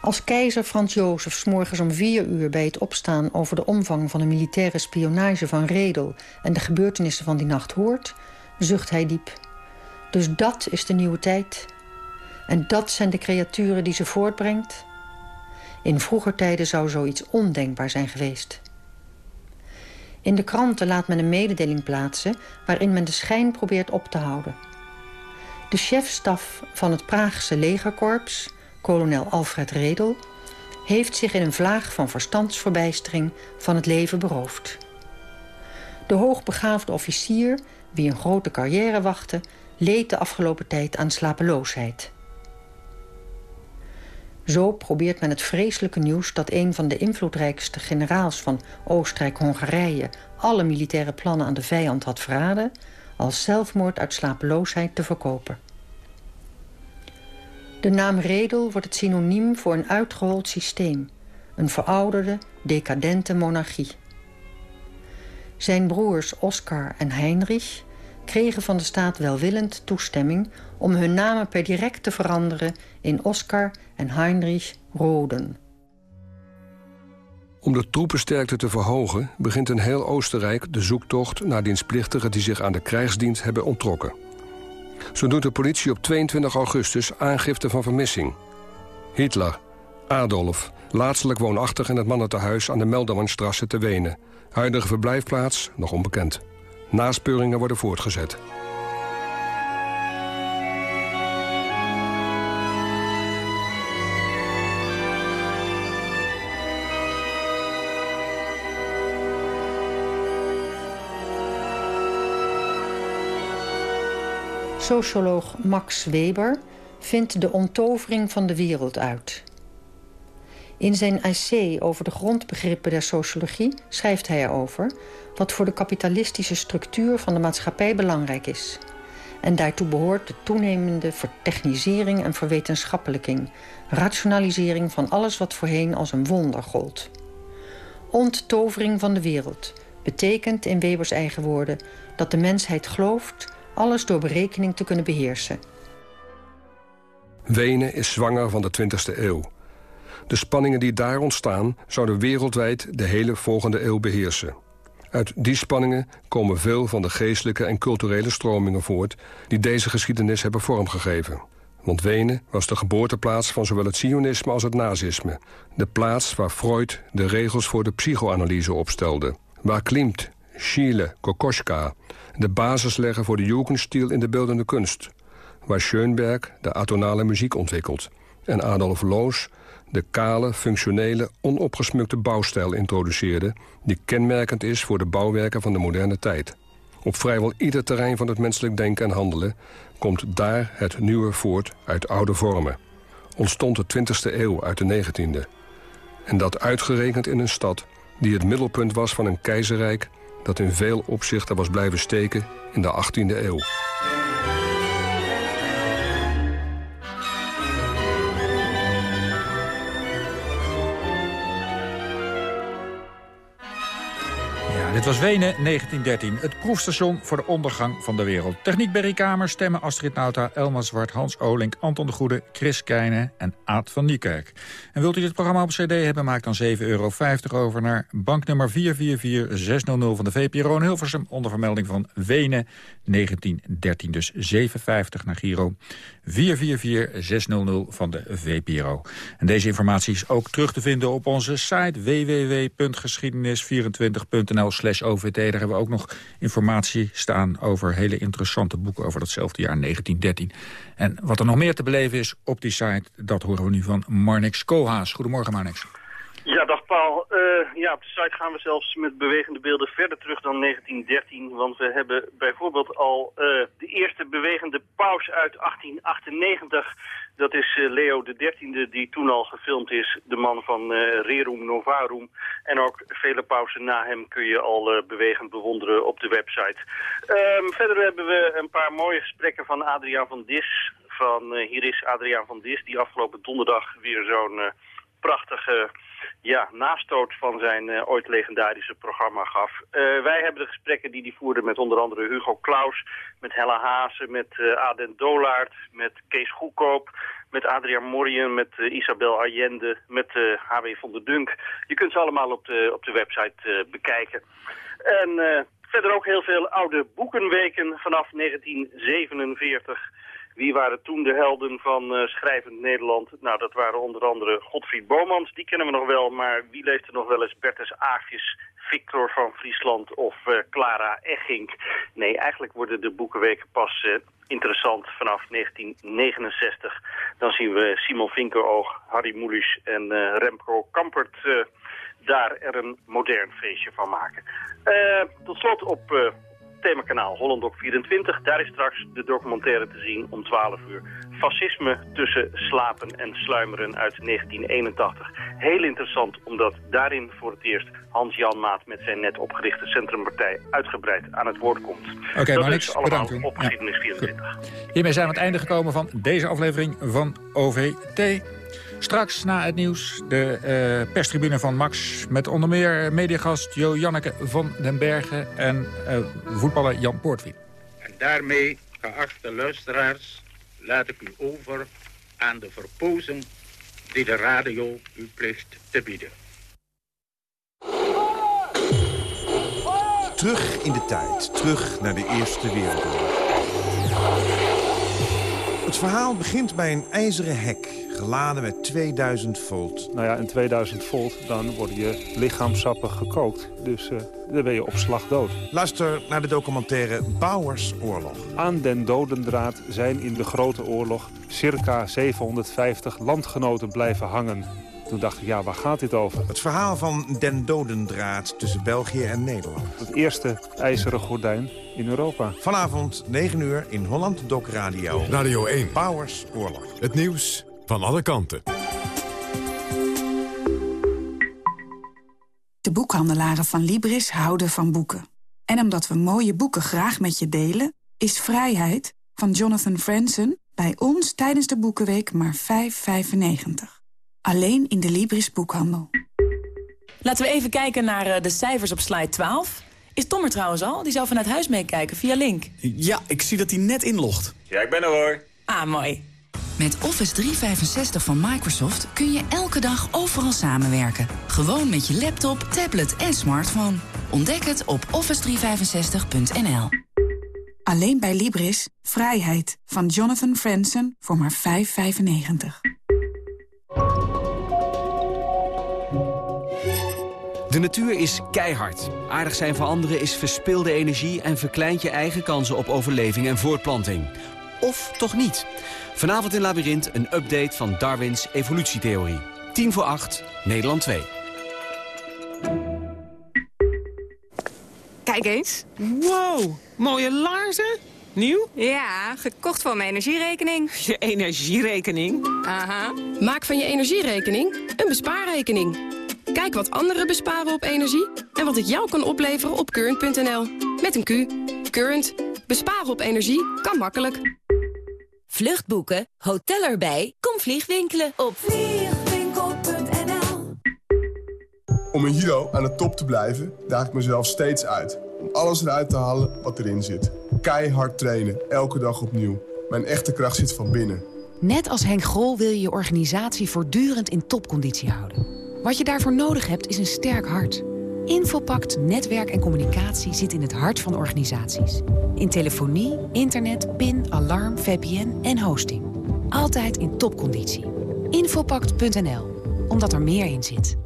Als keizer Frans Jozef morgens om vier uur bij het opstaan over de omvang van de militaire spionage van Redel en de gebeurtenissen van die nacht hoort, zucht hij diep. Dus dat is de nieuwe tijd. En dat zijn de creaturen die ze voortbrengt. In vroeger tijden zou zoiets ondenkbaar zijn geweest. In de kranten laat men een mededeling plaatsen... waarin men de schijn probeert op te houden. De chefstaf van het Praagse legerkorps, kolonel Alfred Redel... heeft zich in een vlaag van verstandsverbijstering van het leven beroofd. De hoogbegaafde officier, wie een grote carrière wachtte... leed de afgelopen tijd aan slapeloosheid... Zo probeert men het vreselijke nieuws dat een van de invloedrijkste generaals van Oostenrijk-Hongarije alle militaire plannen aan de vijand had verraden, als zelfmoord uit slapeloosheid te verkopen. De naam Redel wordt het synoniem voor een uitgehold systeem, een verouderde, decadente monarchie. Zijn broers Oscar en Heinrich kregen van de staat welwillend toestemming om hun namen per direct te veranderen in Oscar en Heinrich Roden.
Om de troepensterkte te verhogen begint in heel Oostenrijk de zoektocht naar dienstplichtigen die zich aan de krijgsdienst hebben onttrokken. Zo doet de politie op 22 augustus aangifte van vermissing. Hitler, Adolf, laatstelijk woonachtig in het mannentehuis aan de Meldemannstrasse te Wenen. Huidige verblijfplaats nog onbekend. Naspeuringen worden voortgezet.
Socioloog Max Weber vindt de onttovering van de wereld uit. In zijn essay over de grondbegrippen der sociologie schrijft hij erover wat voor de kapitalistische structuur van de maatschappij belangrijk is. En daartoe behoort de toenemende vertechnisering en verwetenschappelijking, rationalisering van alles wat voorheen als een wonder gold. Onttovering van de wereld betekent in Webers eigen woorden dat de mensheid gelooft alles door berekening te kunnen beheersen.
Wenen is zwanger van de 20e eeuw. De spanningen die daar ontstaan zouden wereldwijd de hele volgende eeuw beheersen. Uit die spanningen komen veel van de geestelijke en culturele stromingen voort... die deze geschiedenis hebben vormgegeven. Want Wenen was de geboorteplaats van zowel het sionisme als het nazisme. De plaats waar Freud de regels voor de psychoanalyse opstelde. Waar Klimt, Schiele, Kokoschka de basis leggen voor de Jugendstil in de beeldende kunst. Waar Schoenberg de atonale muziek ontwikkelt. En Adolf Loos de kale, functionele, onopgesmukte bouwstijl introduceerde... die kenmerkend is voor de bouwwerken van de moderne tijd. Op vrijwel ieder terrein van het menselijk denken en handelen... komt daar het nieuwe voort uit oude vormen. Ontstond de 20e eeuw uit de 19e. En dat uitgerekend in een stad die het middelpunt was van een keizerrijk... dat in veel opzichten was blijven steken in de 18e eeuw.
Ja, dit was Wenen 1913, het proefstation voor de ondergang van de wereld. Techniek Berry Kamer, stemmen Astrid Nauta, Elma Zwart, Hans Olink, Anton de Goede, Chris Keijnen en Aad van Niekerk. En wilt u dit programma op cd hebben, maak dan 7,50 euro over naar banknummer 444600 van de VPRO in Hilversum... onder vermelding van Wenen 1913, dus 7,50 naar Giro 444600 van de VPRO. En deze informatie is ook terug te vinden op onze site www.geschiedenis24.nl slash OVT. Daar hebben we ook nog informatie staan over hele interessante boeken over datzelfde jaar 1913. En wat er nog meer te beleven is op die site, dat horen we nu van Marnix Koolhaas. Goedemorgen Marnix.
Ja, dag Paul. Uh, ja, op de site gaan we zelfs met bewegende beelden verder terug dan 1913. Want we hebben bijvoorbeeld al uh, de eerste bewegende paus uit 1898. Dat is uh, Leo XIII die toen al gefilmd is. De man van Rerum Novarum. En ook vele pausen na hem kun je al bewegend bewonderen op de website. Um, verder hebben we een paar mooie gesprekken van Adriaan van Dis. Van, hier is Adriaan van Dis die afgelopen donderdag weer zo'n prachtige ja, nastoot van zijn uh, ooit legendarische programma gaf. Uh, wij hebben de gesprekken die hij voerde met onder andere Hugo Claus, met Hella Hazen, met uh, Aden Dolaert, met Kees Goedkoop, met Adriaan Morien, met Isabel Allende, met H.W. van der Dunk. Je kunt ze allemaal op de, op de website bekijken. En verder ook heel veel oude boekenweken vanaf 1947... Wie waren toen de helden van uh, schrijvend Nederland? Nou, dat waren onder andere Godfried Bomans, die kennen we nog wel. Maar wie leest er nog wel eens Bertus Aagjes, Victor van Friesland of uh, Clara Echink? Nee, eigenlijk worden de boekenweken pas uh, interessant vanaf 1969. Dan zien we Simon Vinkeroog, Harry Moelis en Remco Kampert daar er een modern feestje van maken. tot slot op themakanaal Hollandok 24. Daar is straks de documentaire te zien om 12 uur. Fascisme tussen slapen en sluimeren uit 1981. Heel interessant, omdat daarin voor het eerst Hans-Jan Maat... met zijn net opgerichte Centrumpartij uitgebreid aan het woord komt.
Oké, okay, maar niks.
Bedankt. op Geschiedenis 24.
Hiermee zijn we aan het einde gekomen van deze aflevering van OVT. Straks na het nieuws de uh, perstribune van Max... met onder meer mediagast Jo Janneke van den Bergen... en uh, voetballer Jan Poortvien.
En daarmee, geachte luisteraars, laat ik u over aan de verpozen... die de radio u plicht te bieden.
Terug in de tijd, terug naar de Eerste Wereldoorlog. Het verhaal begint bij een ijzeren hek, geladen met 2000 volt.
Nou ja, in 2000 volt, dan worden je lichaamsappen gekookt. Dus uh, dan ben je op slag dood.
Luister naar de documentaire Bouwersoorlog.
Aan den dodendraad zijn in de Grote Oorlog circa 750 landgenoten blijven hangen. Toen dacht ik, ja, waar gaat dit over?
Het verhaal van den dodendraad tussen België en Nederland.
Het eerste ijzeren gordijn in Europa.
Vanavond 9 uur in Holland Doc Radio.
Radio 1.
Powers Oorlog.
Het nieuws van alle kanten.
De boekhandelaren van Libris houden van boeken. En omdat we mooie boeken graag met je delen... is Vrijheid van Jonathan Franzen bij ons tijdens de Boekenweek maar 5,95. Alleen in de Libris boekhandel.
Laten we even kijken naar eh, de cijfers op slide 12. Is Tom er trouwens al? Die zou vanuit huis meekijken via Link.
Ja, ik zie dat hij net inlogt.
Ja, ik ben er hoor.
Ah, mooi.
Met Office 365 van Microsoft kun je elke dag overal samenwerken. Gewoon met je laptop, tablet en smartphone. Ontdek het op office365.nl.
Alleen bij Libris. Vrijheid. Van Jonathan Franzen voor maar 5,95.
De natuur is keihard. Aardig zijn voor anderen is verspilde energie... en verkleint je eigen kansen op overleving en voortplanting. Of toch niet? Vanavond in Labyrinth een update van Darwins evolutietheorie. 10 voor 8, Nederland 2.
Kijk eens. Wow, mooie laarzen. Nieuw?
Ja, gekocht van mijn energierekening.
Je energierekening?
Aha. Maak van je energierekening een bespaarrekening. Kijk wat anderen besparen op energie en wat het jou kan opleveren op current.nl. Met een Q. Current. Besparen op energie kan makkelijk.
Vluchtboeken, hotel erbij, kom vliegwinkelen op vliegwinkel.nl
Om in judo aan de top te blijven, daag ik mezelf steeds uit. Om alles eruit te halen wat erin zit. Keihard trainen, elke dag opnieuw. Mijn echte kracht zit van binnen.
Net als Henk Grol wil je je organisatie voortdurend in topconditie houden. Wat je daarvoor nodig hebt is een sterk hart. Infopact Netwerk en Communicatie zit in het hart van organisaties. In telefonie, internet, PIN, alarm, VPN en hosting. Altijd in topconditie. Infopact.nl, omdat er meer in zit.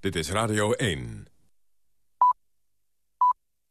Dit is Radio 1.